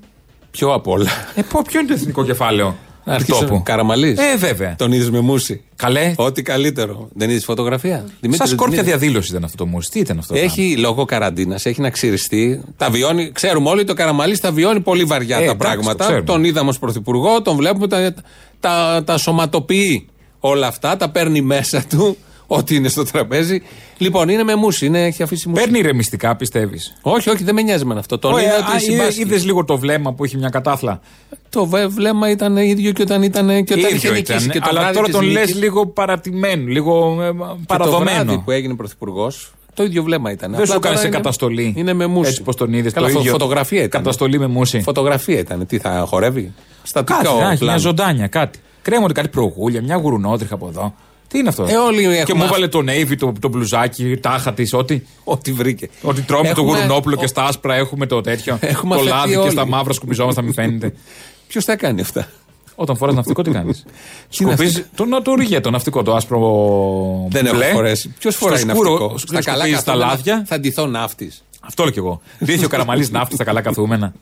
Ποιο απ' όλα. Ε, πω, ποιο είναι το εθνικό κεφάλαιο; Του Αρχίσω τόπου. Καραμαλής. Ε, βέβαια. Τον είδες με μουσι. Καλέ. Ό,τι καλύτερο. Δεν είδες φωτογραφία. Δημήτρης, Σαν δεν σκόρπια την είδες; διαδήλωση ήταν αυτό το μουσι. Τι ήταν αυτό. το Έχει λόγω καραντίνας, έχει να ξυριστεί. Τα βιώνει, ξέρουμε όλοι, το Καραμαλής τα βιώνει πολύ βαριά Ε, τα εντάξει, το πράγματα. ξέρουμε. τον είδαμε ως πρωθυπουργό, τον βλέπουμε, τα, τα, τα σωματοποιεί όλα αυτά, τα παίρνει μέσα του, ό,τι είναι στο τραπέζι. Λοιπόν, είναι με μουσι, είναι, έχει αφήσει μουσι. Παίρνει ηρεμιστικά, πιστεύεις; Όχι, όχι, δεν με νοιάζει με αυτό. Τον είδα ότι συμπάσχει. Είδες λίγο το βλέμμα που έχει μια κατάθλα; Το βε- βλέμμα ήταν ίδιο και όταν ήταν και όταν είχε ίδιο νικήσει. ήταν. Και το αλλά βράδυ τώρα της τον λες νίκης. λίγο παρατημένο, λίγο ε, Και Το βράδυ παραδομένο. που έγινε πρωθυπουργός, το ίδιο βλέμμα ήταν. Δεν Απλά σου κάνει τώρα σε είναι- καταστολή. Είναι με μουσι. Έτσι πώ τον είδες. Καλά, το φω- ίδιο. φωτογραφία ήταν. Καταστολή με μουσι. Φωτογραφία ήταν. Τι θα χορεύει; Στατικό Κάτι, να έχει μια πλάνο. ζωντάνια, κάτι. Κρέμονται κάτι προγούλια, μια γουρουνότριχα από εδώ. Τι είναι αυτό; Ε, όλοι Και έχουμε- μου έβαλε το Navy, το, το μπλουζάκι, τάχα της, ό,τι. Ό,τι βρήκε. Ότι τρώμε το Έχουμε- γουρουνόπουλο και ο- στα άσπρα έχουμε το τέτοιο. Έχουμε το αφαιθεί λάδι και όλοι. στα μαύρα σκουπιζόμαστε, μην φαίνεται. Ποιος τα κάνει αυτά; Όταν φοράς ναυτικό, τι κάνεις; είναι Σκουπίζει το, το, το ρίγε, το ναυτικό, το άσπρο. Δεν έχω μπλε. φορέσει. Ποιος φοράει Στο σκούρο, ναυτικό; Στα καλά τα καθούμενα λάδια. Θα ντυθώ ναύτης. Αυτό λέω κι εγώ. Δίθει ο καραμαλής ναύτης στα καλά καθούμενα.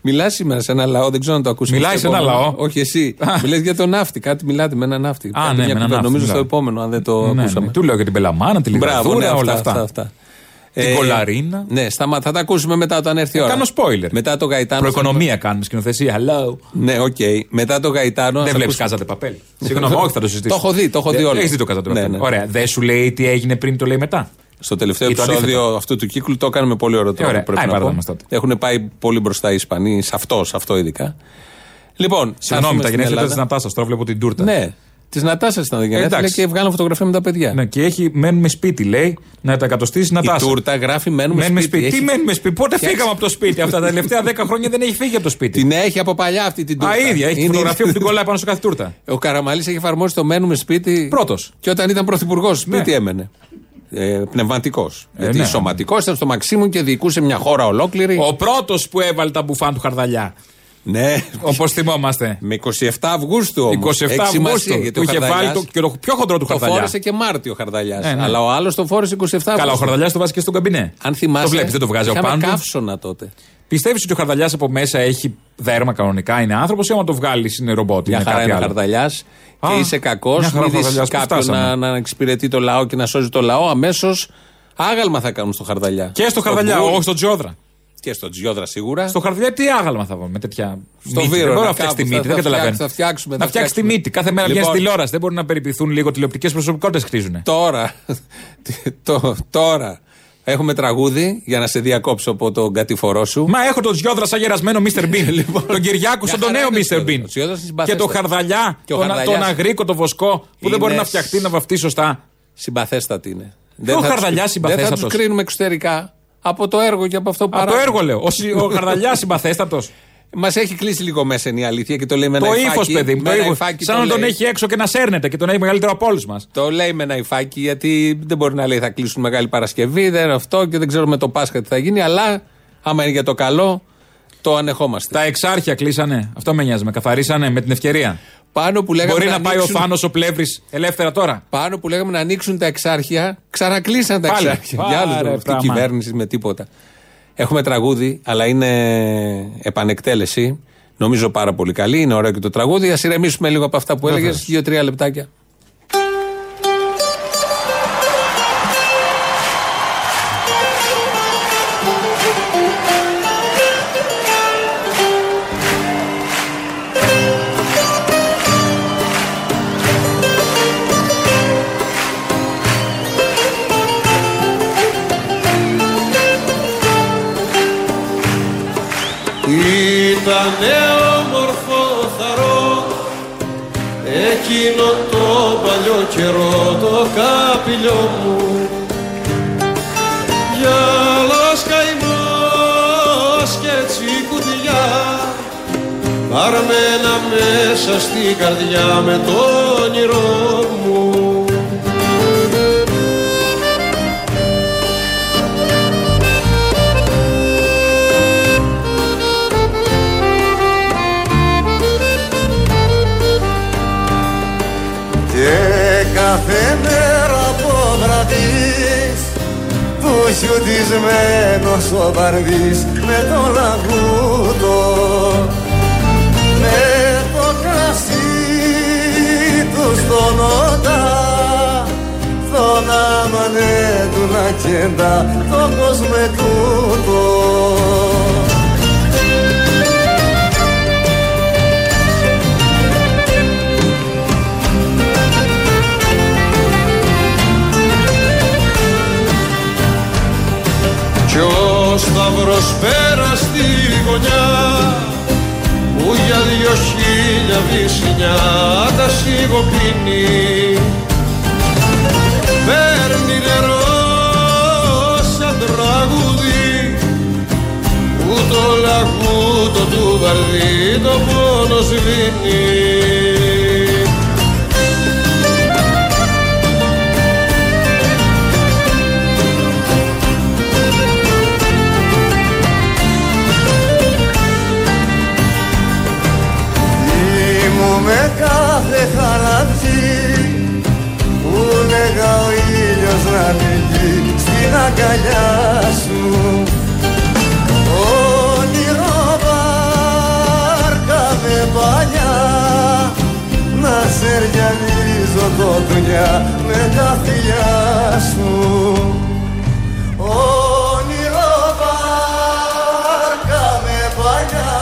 Μιλάς σήμερα σε ένα λαό, δεν ξέρω αν το ακούσει. Μιλάει σε ένα λαό. Όχι εσύ. Μιλάς για τον ναύτη. Κάτι μιλάτε με ένα ναύτη. Α, Κάντε ναι, μια με ένα κουβέντα. ναύτη Νομίζω μιλάω. στο επόμενο, αν δεν το Ναι, ναι. ακούσαμε. Του λέω για την Πελαμάνα, τη Μπράβο, ναι, Λιγαδούρα, όλα αυτά. αυτά. αυτά. Την Ε, κολαρίνα. Ναι, σταμα... θα τα ακούσουμε μετά όταν έρθει η ώρα. Κάνω spoiler. Μετά το Γαϊτάνο. Προοικονομία κάνουμε σκηνοθεσία. Hello. Ναι, οκ. Μετά το Γαϊτάνο. Δεν θα βλέπεις ακούσουμε- κάζατε παπέλ. Συγγνώμη, όχι θα το συζητήσω. Το έχω δει, το έχω δει όλο. Έχεις δει το κάζατε Ναι, παπέλ. ναι. Ωραία. Δεν σου λέει τι έγινε πριν, το λέει μετά. Στο τελευταίο Ή το επεισόδιο αντίθετο. αυτού του κύκλου το έκανε με πολύ ωραίο τρόπο. ωραία. Πρέπει Άι, να πάρτε πω. μας τότε. Έχουν πάει πολύ μπροστά οι Ισπανοί σε αυτό, σε αυτό ειδικά. Λοιπόν, θα Συγγνώμη, έρθουμε τα στην γενέθλια Ελλάδα. της Νατάσας. Τώρα βλέπω την τούρτα. Ναι, της Νατάσας ήταν τα γενέθλια εντάξει. και βγάλαν φωτογραφία με τα παιδιά. Ναι, και έχει μένουμε σπίτι, λέει, να τα εκατοστήσει Η Νατάσα. τούρτα γράφει μένουμε, Μένουμε σπίτι. σπίτι. Τι Έχει- μένουμε σπίτι. Πότε φτιάξει- φύγαμε από το σπίτι. Αυτά τα τελευταία 10 χρόνια δεν έχει φύγει από το σπίτι. Την έχει από παλιά αυτή την τούρτα. Α, ίδια. Έχει τη Είναι- φωτογραφία που την κολλάει πάνω σε κάθε τούρτα. Ο Καραμαλής έχει εφαρμόσει το μένουμε σπίτι. Πρώτος. Και όταν ήταν πρωθυπουργός, σπίτι Ναι. έμενε. Ε, Πνευματικός. Γιατί ναι. σωματικός ήταν στο Μαξίμου και διοικούσε μια χώρα ολόκληρη. Ο πρώτος που έβαλε τα μπουφάν του χαρδαλιά. Ναι. Όπως θυμόμαστε. Με 27 Αυγούστου όμως. 27 Έχει σημασία, Αυγούστου. γιατί Του ο είχε βάλει Χαρδαλιάς το, και το πιο χοντρό του Το χαρδαλιά. φόρεσε και Μάρτιο ο Χαρδαλιάς. Ε, ναι. Αλλά ο άλλος το φόρεσε 27 Αυγούστου. Καλά, ο χαρδαλιάς το βάζει και στον καμπινέ. Αν θυμάσαι. Το βλέπεις, δεν το βγάζει ο είχαμε πάντου. καύσωνα τότε. Πιστεύεις ότι ο χαρδαλιάς από μέσα έχει δέρμα κανονικά, είναι άνθρωπος ή άμα το βγάλεις είναι ρομπότ. Μια είναι χαρά κάτι είναι ο άλλο; Χαρδαλιάς και Α, είσαι κακός. μια χαρά ο Χαρδαλιάς, πού κάποιον φτάσαμε. να, να εξυπηρετεί το λαό και να σώζει το λαό, αμέσως άγαλμα θα κάνουν στο Χαρδαλιά. Και στο χαρδαλιά, Γκουλ όχι στο Τζιόδρα. Και στο Τζιόδρα σίγουρα. Στο χαρδαλιά τι άγαλμα θα βάλουμε με τέτοια. Στο μύτη; Βύρωνα, Δεν μπορεί να κάπου φτιάξει τη θα- μύτη, θα δεν καταλαβαίνω. φτιάξουμε- θα φτιάξουμε, Να θα φτιάξει τη φτιάξουμε. μύτη. Κάθε μέρα βγαίνει Λοιπόν. στη τηλεόραση. Δεν μπορεί να περιποιηθούν λίγο τηλεοπτικές προσωπικότητες χτίζουν. Τώρα, το, τώρα έχουμε τραγούδι για να σε διακόψω από τον κατηφορό σου. Μα έχω τον Τζιόδρα σαν γερασμένο Mr. Bean. τον Κυριάκο σαν τον χαρά νέο είναι Mr. ο Bean. Τζιόδρας. Ο Τζιόδρας είναι Και συμπαθέστατος. το χαρδαλιά, Και ο τον, Χαρδαλιάς τον αγρίκο, το βοσκό, που δεν μπορεί είναι να φτιαχτεί, να βαφτεί σωστά. Συμπαθέστατη είναι. Ποιο θα Χαρδαλιάς τους- Δεν θα συμπαθέστατος; τους κρίνουμε εξωτερικά. Από το έργο και από αυτό που Από το παράγουν. έργο λέω. Ο, συ- ο χαρδαλιάς συμπαθέστατος. Μας έχει κλείσει λίγο μέσα είναι η αλήθεια και το λέει με ένα Το υφάκι. ύφο, παιδί μου. με Το ένα ύφος. υφάκι Σαν το να τον λέει. έχει έξω και να σέρνεται και τον έχει μεγαλύτερο από όλους μας. Το λέει με ένα υφάκι γιατί δεν μπορεί να λέει θα κλείσουν Μεγάλη Παρασκευή, δεν είναι αυτό και δεν ξέρουμε το Πάσχα τι θα γίνει. Αλλά άμα είναι για το καλό, το ανεχόμαστε. Τα εξάρχεια κλείσανε. Αυτό με νοιάζει. Με καθαρίσανε με την ευκαιρία. Πάνω που λέγαμε Μπορεί να, να πάει ανοίξουν- ο Θάνος ο Πλεύρης ελεύθερα τώρα. Πάνω που λέγαμε να ανοίξουν τα εξάρχεια, ξανακλείσαν τα Πάλι. εξάρχεια. Πάρε Για άλλους λόγους. Αυτή η πράγμα. κυβέρνηση με τίποτα. Έχουμε τραγούδι, αλλά είναι επανεκτέλεση. Νομίζω πάρα πολύ καλή. Είναι ωραίο και το τραγούδι. Α ηρεμήσουμε λίγο από αυτά που έλεγες. Βεβαίως. Δύο-τρία λεπτάκια. νέο μορφό θαρό εκείνο το παλιό καιρό το καπηλιό μου. Για καημός και έτσι παρμένα μέσα στην καρδιά με το όνειρό κάθε μέρα από βραδείς που χιουτισμένος ο βαρδής με το λαγούτο με το κρασί του στον όντα στον άμανε του να κεντά τον κόσμο τούτο σταυρός πέρα στη γωνιά που για δυο χίλια βυσσινιά τα σιγοπίνει. Παίρνει νερό σαν τραγούδι που το λαγούτο του βαρδί το πόνο σβήνει στην αγκαλιά σου Όνειρο βάρκα με παλιά να σε ριανίζω το δουλειά με τα φιλιά σου. Όνειρο βάρκα με παλιά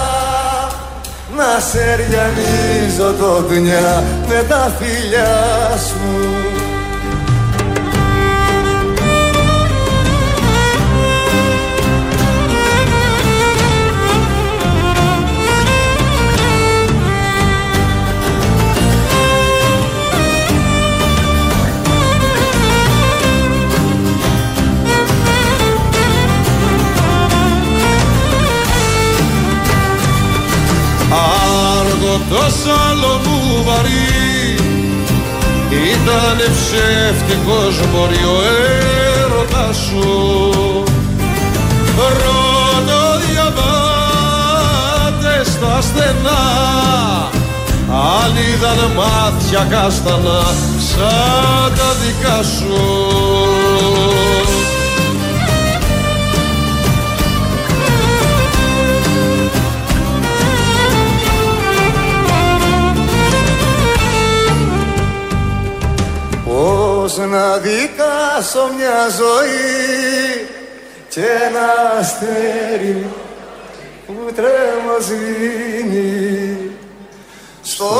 να σε ριανίζω το δουλειά με τα φιλιά σου Άργο το άλλο μου βαρύ. Ήτανε ψεύτικος μπορεί ο έρωτας σου. Ρωτώ διαβάτε στα στενά. Άλλοι είδαν μάτια κάστανα σαν τα δικά σου να δικάσω μια ζωή και ένα αστέρι που τρέμο σβήνει. Στο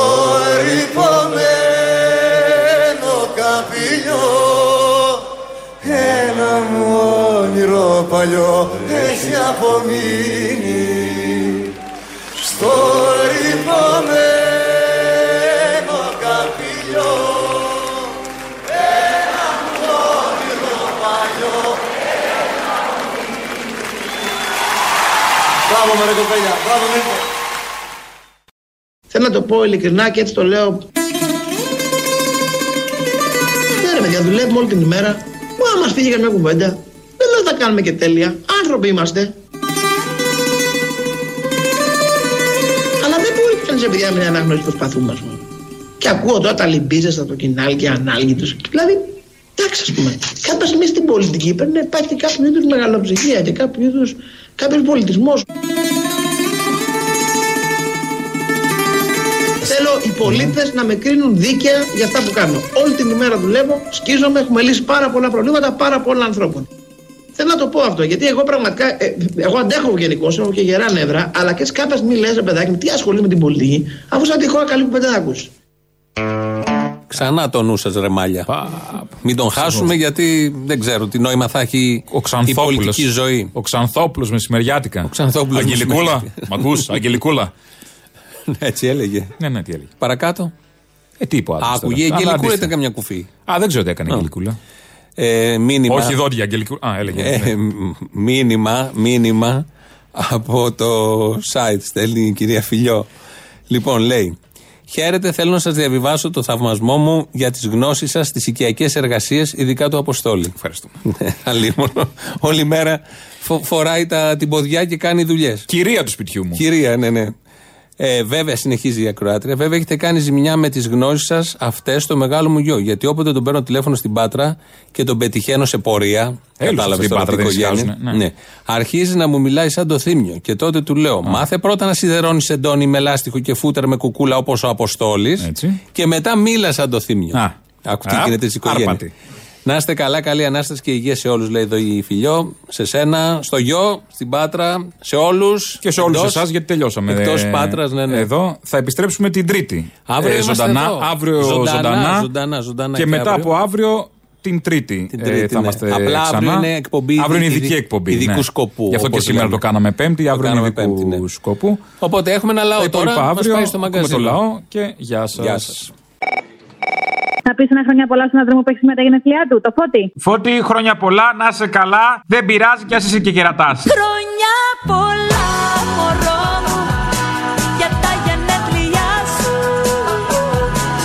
ρηπωμένο καπηλιό ένα μου όνειρο παλιό έχει απομείνει. Στο ρηπωμένο Μπράβο μωρέ κοπέλια, μπράβο Νίκο. Θέλω να το πω ειλικρινά και έτσι το λέω. Ναι ρε παιδιά, δουλεύουμε όλη την ημέρα. Μα μας φύγει καμιά κουβέντα. Δεν λέω θα κάνουμε και τέλεια. Άνθρωποι είμαστε. Αλλά δεν μπορεί κανείς ρε παιδιά με να αναγνωρίσει το σπαθού μας. μόνο. Και ακούω τώρα τα λυμπίζες από το κοινάλ και ανάλγητος. Δηλαδή, εντάξει ας πούμε. Κάποια στιγμή στην πολιτική πρέπει να υπάρχει κάποιο είδους μεγαλοψυχία και κάποιο είδους κάποιος πολιτισμός. Θέλω οι πολίτες να με κρίνουν δίκαια για αυτά που κάνω. Όλη την ημέρα δουλεύω, σκίζομαι, έχουμε λύσει πάρα πολλά προβλήματα πάρα πολλών ανθρώπων. Θέλω να το πω αυτό, γιατί εγώ πραγματικά. ε, εγώ αντέχω γενικώ, έχω και γερά νεύρα, αλλά και σε κάποια στιγμή λες, ρε παιδάκι μου, τι ασχολεί με την πολιτική, αφού σαν τυχαία καλή που δεν ακούσει. Ξανά το νου σας, ρε μάλια. Μην τον χάσουμε γιατί δεν ξέρω τι νόημα θα έχει η πολιτική ζωή. Ο Ξανθόπουλος μεσημεριάτικα. Ο Ξανθόπουλος Αγγελικούλα. μεσημεριάτικα. Μ' ακούς, Αγγελικούλα. Έτσι έλεγε. Ναι, ναι, τι έλεγε. Παρακάτω. Ε, τι είπε ο άντρας Άκουγε, η τώρα. Αλλά Αγγελικούλα αντίθετα. ήταν καμιά κουφή. Α, δεν ξέρω τι έκανε η Αγγελικούλα. Ε, μήνυμα. Όχι δόντια, Αγγελικούλα. Α, έλεγε. Ε, μ- μήνυμα, μήνυμα από το site στέλνει η κυρία Φιλιό. Λοιπόν, λέει. Χαίρετε, θέλω να σας διαβιβάσω το θαυμασμό μου για τις γνώσεις σας στις οικιακές εργασίες, ειδικά του Αποστόλη. Ευχαριστούμε. Αλίμονο. Όλη μέρα φο- φοράει τα, την ποδιά και κάνει δουλειές. Κυρία του σπιτιού μου. Κυρία, ναι, ναι. Ε, βέβαια, συνεχίζει η ακροάτρια. Βέβαια, έχετε κάνει ζημιά με τις γνώσεις σας αυτές στο μεγάλο μου γιο. Γιατί όποτε τον παίρνω τηλέφωνο στην Πάτρα και τον πετυχαίνω σε πορεία. Έλους Κατάλαβες στην τώρα Πάτρα, τι δεν οικογένεια. ησυχάζουνε, ναι. Ναι. Αρχίζει να μου μιλάει σαν το θύμιο. Και τότε του λέω: Μάθε πρώτα να σιδερώνεις εντόνι με λάστιχο και φούτερ με κουκούλα όπως ο Αποστόλης. Και μετά μίλα σαν το θύμιο. Άκου τι Α, γίνεται της οικογένειας. Άρπατη. Να είστε καλά, καλή ανάσταση και υγεία σε όλους, λέει εδώ η φιλιό. Σε σένα, στο γιο, στην Πάτρα, σε όλους. Και σε όλους εσάς, γιατί τελειώσαμε. Εκτός Ε, Πάτρας, ναι, ναι. Εδώ θα επιστρέψουμε την Τρίτη. Αύριο Ε, είμαστε ζωντανά, εδώ. Αύριο Ζωντανά, ζωντανά. ζωντανά, ζωντανά και και μετά αύριο. από αύριο την Τρίτη. Την ε, Τρίτη, θα ναι. είμαστε Απλά αύριο ξανά. είναι εκπομπή Αύριο είναι ειδι- ειδική εκπομπή. ειδικού ναι. σκοπού, Γι' αυτό και όπως σήμερα λέμε. το κάναμε Πέμπτη, Το αύριο είναι κάναμε ειδικού Πέμπτη, ναι. σκοπού. Οπότε έχουμε ένα λαό Τα τώρα. υπόλοιπα Μας αύριο πάει στο ακούμε μαγκαζίνο. το λαό και γεια σας. Γεια σας. Να πεις ένα χρόνια πολλά στον άντρα μου που έχει σήμερα τα γενέθλιά του, το φώτι. Φώτη, χρόνια πολλά, να είσαι καλά. Δεν πειράζει κι ας είσαι και κερατάς. Χρόνια πολλά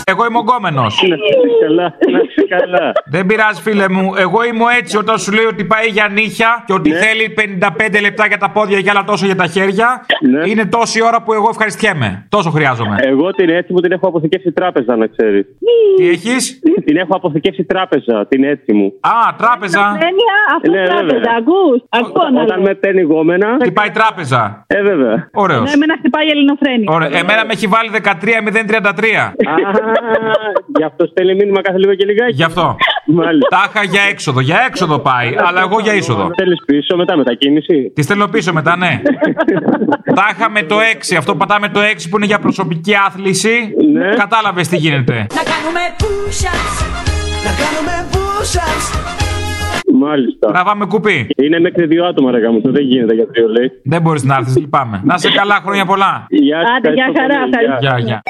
Εγώ είμαι ογκόμενο. καλά, να είσαι καλά. Δεν πειράζει, φίλε μου. Εγώ είμαι έτσι όταν σου λέει ότι πάει για νύχια και ότι Ναι. θέλει 55 λεπτά για τα πόδια και άλλα τόσο για τα χέρια. Είναι τόση ώρα που εγώ ευχαριστιέμαι. Τόσο χρειάζομαι. Εγώ την έτσι μου την έχω αποθηκεύσει τράπεζα, να ξέρεις. Τι έχεις; Την έχω αποθηκεύσει τράπεζα, την έτσι μου. Α, τράπεζα. Ασθένεια, αυτό Ναι, τράπεζα, βέβαια. ακούς. Ακούω να Όταν λέω. με παίρνει γόμενα. Χτυπάει τράπεζα; Ε, βέβαια. Ωραίος. Ναι, εμένα χτυπάει η ελληνοφρένη. Ωραία. Εμένα με έχει βάλει 13-033. Γι' αυτό στέλνει μήνυμα κάθε λίγο και λιγάκι. Γι' αυτό. Μάλιστα. Τα είχα για έξοδο. Για έξοδο πάει. Αλλά εγώ για είσοδο. Θέλεις πίσω μετά μετακίνηση. Τη στέλνω πίσω μετά, ναι. Τα είχα με το 6. Αυτό πατάμε το 6 που είναι για προσωπική άθληση. Ναι. Κατάλαβες τι γίνεται. Να κάνουμε push-ups Να κάνουμε push-ups Μάλιστα. Τραβάμε κουπί. Είναι μέχρι δύο άτομα, ρε γάμος, δεν γίνεται για τρία λέει. Δεν μπορείς να έρθεις, λυπάμαι. Να σε καλά, χρόνια πολλά. Γεια σας, Άντε, γεια ευχαριστώ χαρά, πολύ. ευχαριστώ. Γεια, γεια.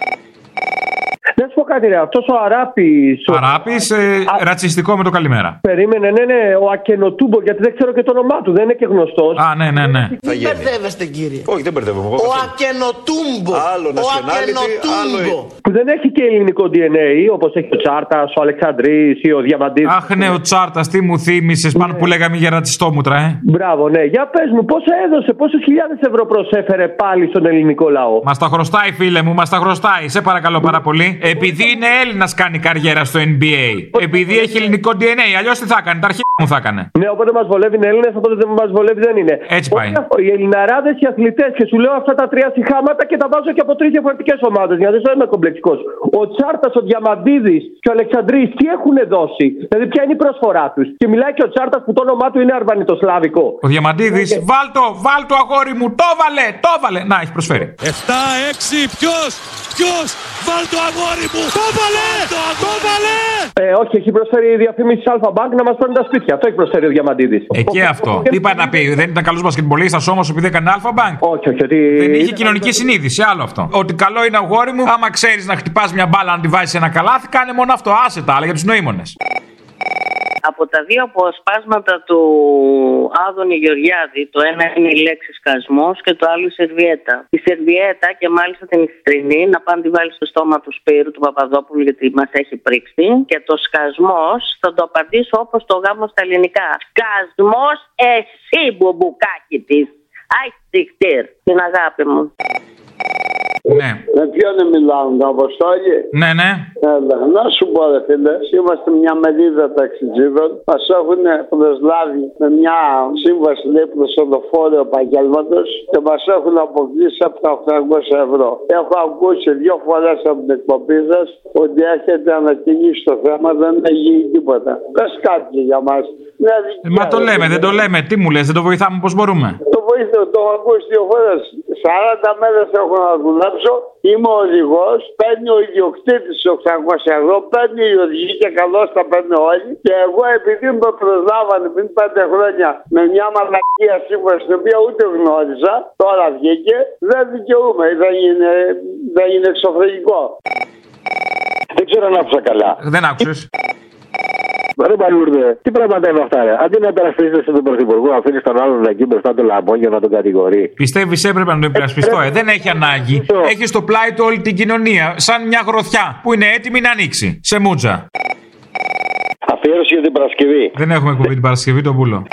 Να σου πω κάτι, ρε. Αυτός ο Αράπης. Αράπης, ε, ρατσιστικό με το καλημέρα. Περίμενε, ναι, ναι, ο Ακενοτούμπο, γιατί δεν ξέρω και το όνομά του, δεν είναι και γνωστός. Α, ναι, ναι, ναι. Μην μπερδεύεστε κύριε. Όχι, δεν μπερδεύομαι. Εγώ Ο καθόλου. Ακενοτούμπο. Άλλο Ο nationality, Ακενοτούμπο. Που δεν έχει και ελληνικό DNA, όπως έχει ο Τσάρτας, ο Αλεξανδρής ή ο Διαμαντής. Αχ, ναι, ο Τσάρτας, τι μου θύμισες πάνω που λέγαμε για ρατσιστόμουτρα, ε. Μπράβο, ναι. Για πες μου, πόσα έδωσε, πόσε χιλιάδες ευρώ προσέφερε πάλι στον ελληνικό λαό; Μας τα χρωστάει, φίλε μου, μας τα χρωστάει. Σε παρακαλώ πάρα πολύ. Επειδή είναι Έλληνας κάνει καριέρα στο NBA. Επειδή έχει ελληνικό DNA. Αλλιώς τι θα έκανε, τα αρχαία μου θα έκανε. Ναι, οπότε μας βολεύει είναι Έλληνες, οπότε δεν μας βολεύει δεν είναι. Έτσι πάει. Όχι αυτό, Οι Ελληναράδες οι αθλητές, και σου λέω αυτά τα τρία συχάματα και τα βάζω και από τρεις διαφορετικές ομάδες. Γιατί δεν είμαι κομπλεξικός. Ο Τσάρτας, ο Διαμαντίδης και ο Αλεξανδρής τι έχουν δώσει; Δηλαδή, ποια είναι η προσφορά τους; Και μιλάει και ο Τσάρτας που το όνομά του είναι αρβανιτοσλάβικο. Ο Διαμαντίδης, βάλτο, βάλτο αγόρι μου, το βάλε, το βάλε. Να, έχεις προσφέρει. 7-6, ποιος, ποιος, βάλ το αγόρι μου, το βάλε, το βάλε. Ε, όχι, έχει προσφέρει η διαφήμιση Αλφα Bank να μας παίρνουν τα σπίτια. Αυτό έχει προσφέρει ο Διαμαντίδης. Ε, και αυτό. Τι πάει να πει, δεν ήταν καλός μπασκετμπολίστας όμως επειδή έκανε Αλφα Bank. Όχι, όχι, ότι. Δεν είχε ήταν- κοινωνική συνείδηση, άλλο αυτό. Ότι καλό είναι αγόρι μου, άμα ξέρεις να χτυπάς μια μπάλα να τη βάζεις σε ένα καλάθι, κάνε μόνο αυτό. Άσε τα άλλα για τους νοήμονες. Από τα δύο αποσπάσματα του Άδωνη Γεωργιάδη, το ένα είναι η λέξη σκασμός και το άλλο η σερβιέτα. Η σερβιέτα και μάλιστα την ηθρινή να πάνε τη βάλει στο στόμα του Σπύρου του Παπαδόπουλου γιατί μας έχει πρήξει. Και το σκασμός θα το απαντήσω όπως το γάμο στα ελληνικά. Σκασμός εσύ μπουμπουκάκι της. Αϊ, τυχτήρ, την αγάπη μου. Ναι. Με ποιον μιλάω, τον Αποστόλη; Ναι, ναι. Έλα, να σου πω, ρε φίλε, είμαστε μια μερίδα ταξιτζίδων. Μας έχουν προσλάβει με μια σύμβαση λέει προσοδοφόρο επαγγέλματος και μας έχουν αποκλείσει από τα 800 ευρώ. Έχω ακούσει δύο φορές από την εκπομπή σας ότι έχετε ανακοινήσει το θέμα, δεν έχει γίνει τίποτα. Πες κάτι για μας. Ε, Μα το λέμε, δεν το λέμε. Τι μου λες, δεν το βοηθάμε πώ μπορούμε. Το βοήθο, το έχω ακούσει δύο φορές. 40 μέρες έχω να δουλέψω. Είμαι οδηγός. Παίρνει ο ιδιοκτήτης 800 ευρώ. Παίρνει η οδηγή και καλώς τα παίρνει όλοι. Και εγώ επειδή με προσλάβανε πριν 5 χρόνια με μια μαλακία σύμβαση την οποία ούτε γνώριζα, τώρα βγήκε, δεν δικαιούμαι. Δεν είναι, δεν είναι εξωφρενικό. Δεν ξέρω αν άκουσα καλά. Δεν άκουσες. Ρε Μπαλούρδε, τι πράγματα είναι αυτά, ρε. Αντί να υπερασπίζεσαι τον Πρωθυπουργό, αφήνει τον άλλον εκεί μπροστά το λαμπόγιο να τον κατηγορεί. Πιστεύει έπρεπε να τον υπερασπιστώ, ε. Δεν έχει ανάγκη. Έχει στο πλάι του όλη την κοινωνία. Σαν μια γροθιά που είναι έτοιμη να ανοίξει. Σε μούτζα. Αφιέρωση για την Παρασκευή. Δεν έχουμε εκπομπή την Παρασκευή, τον πούλο.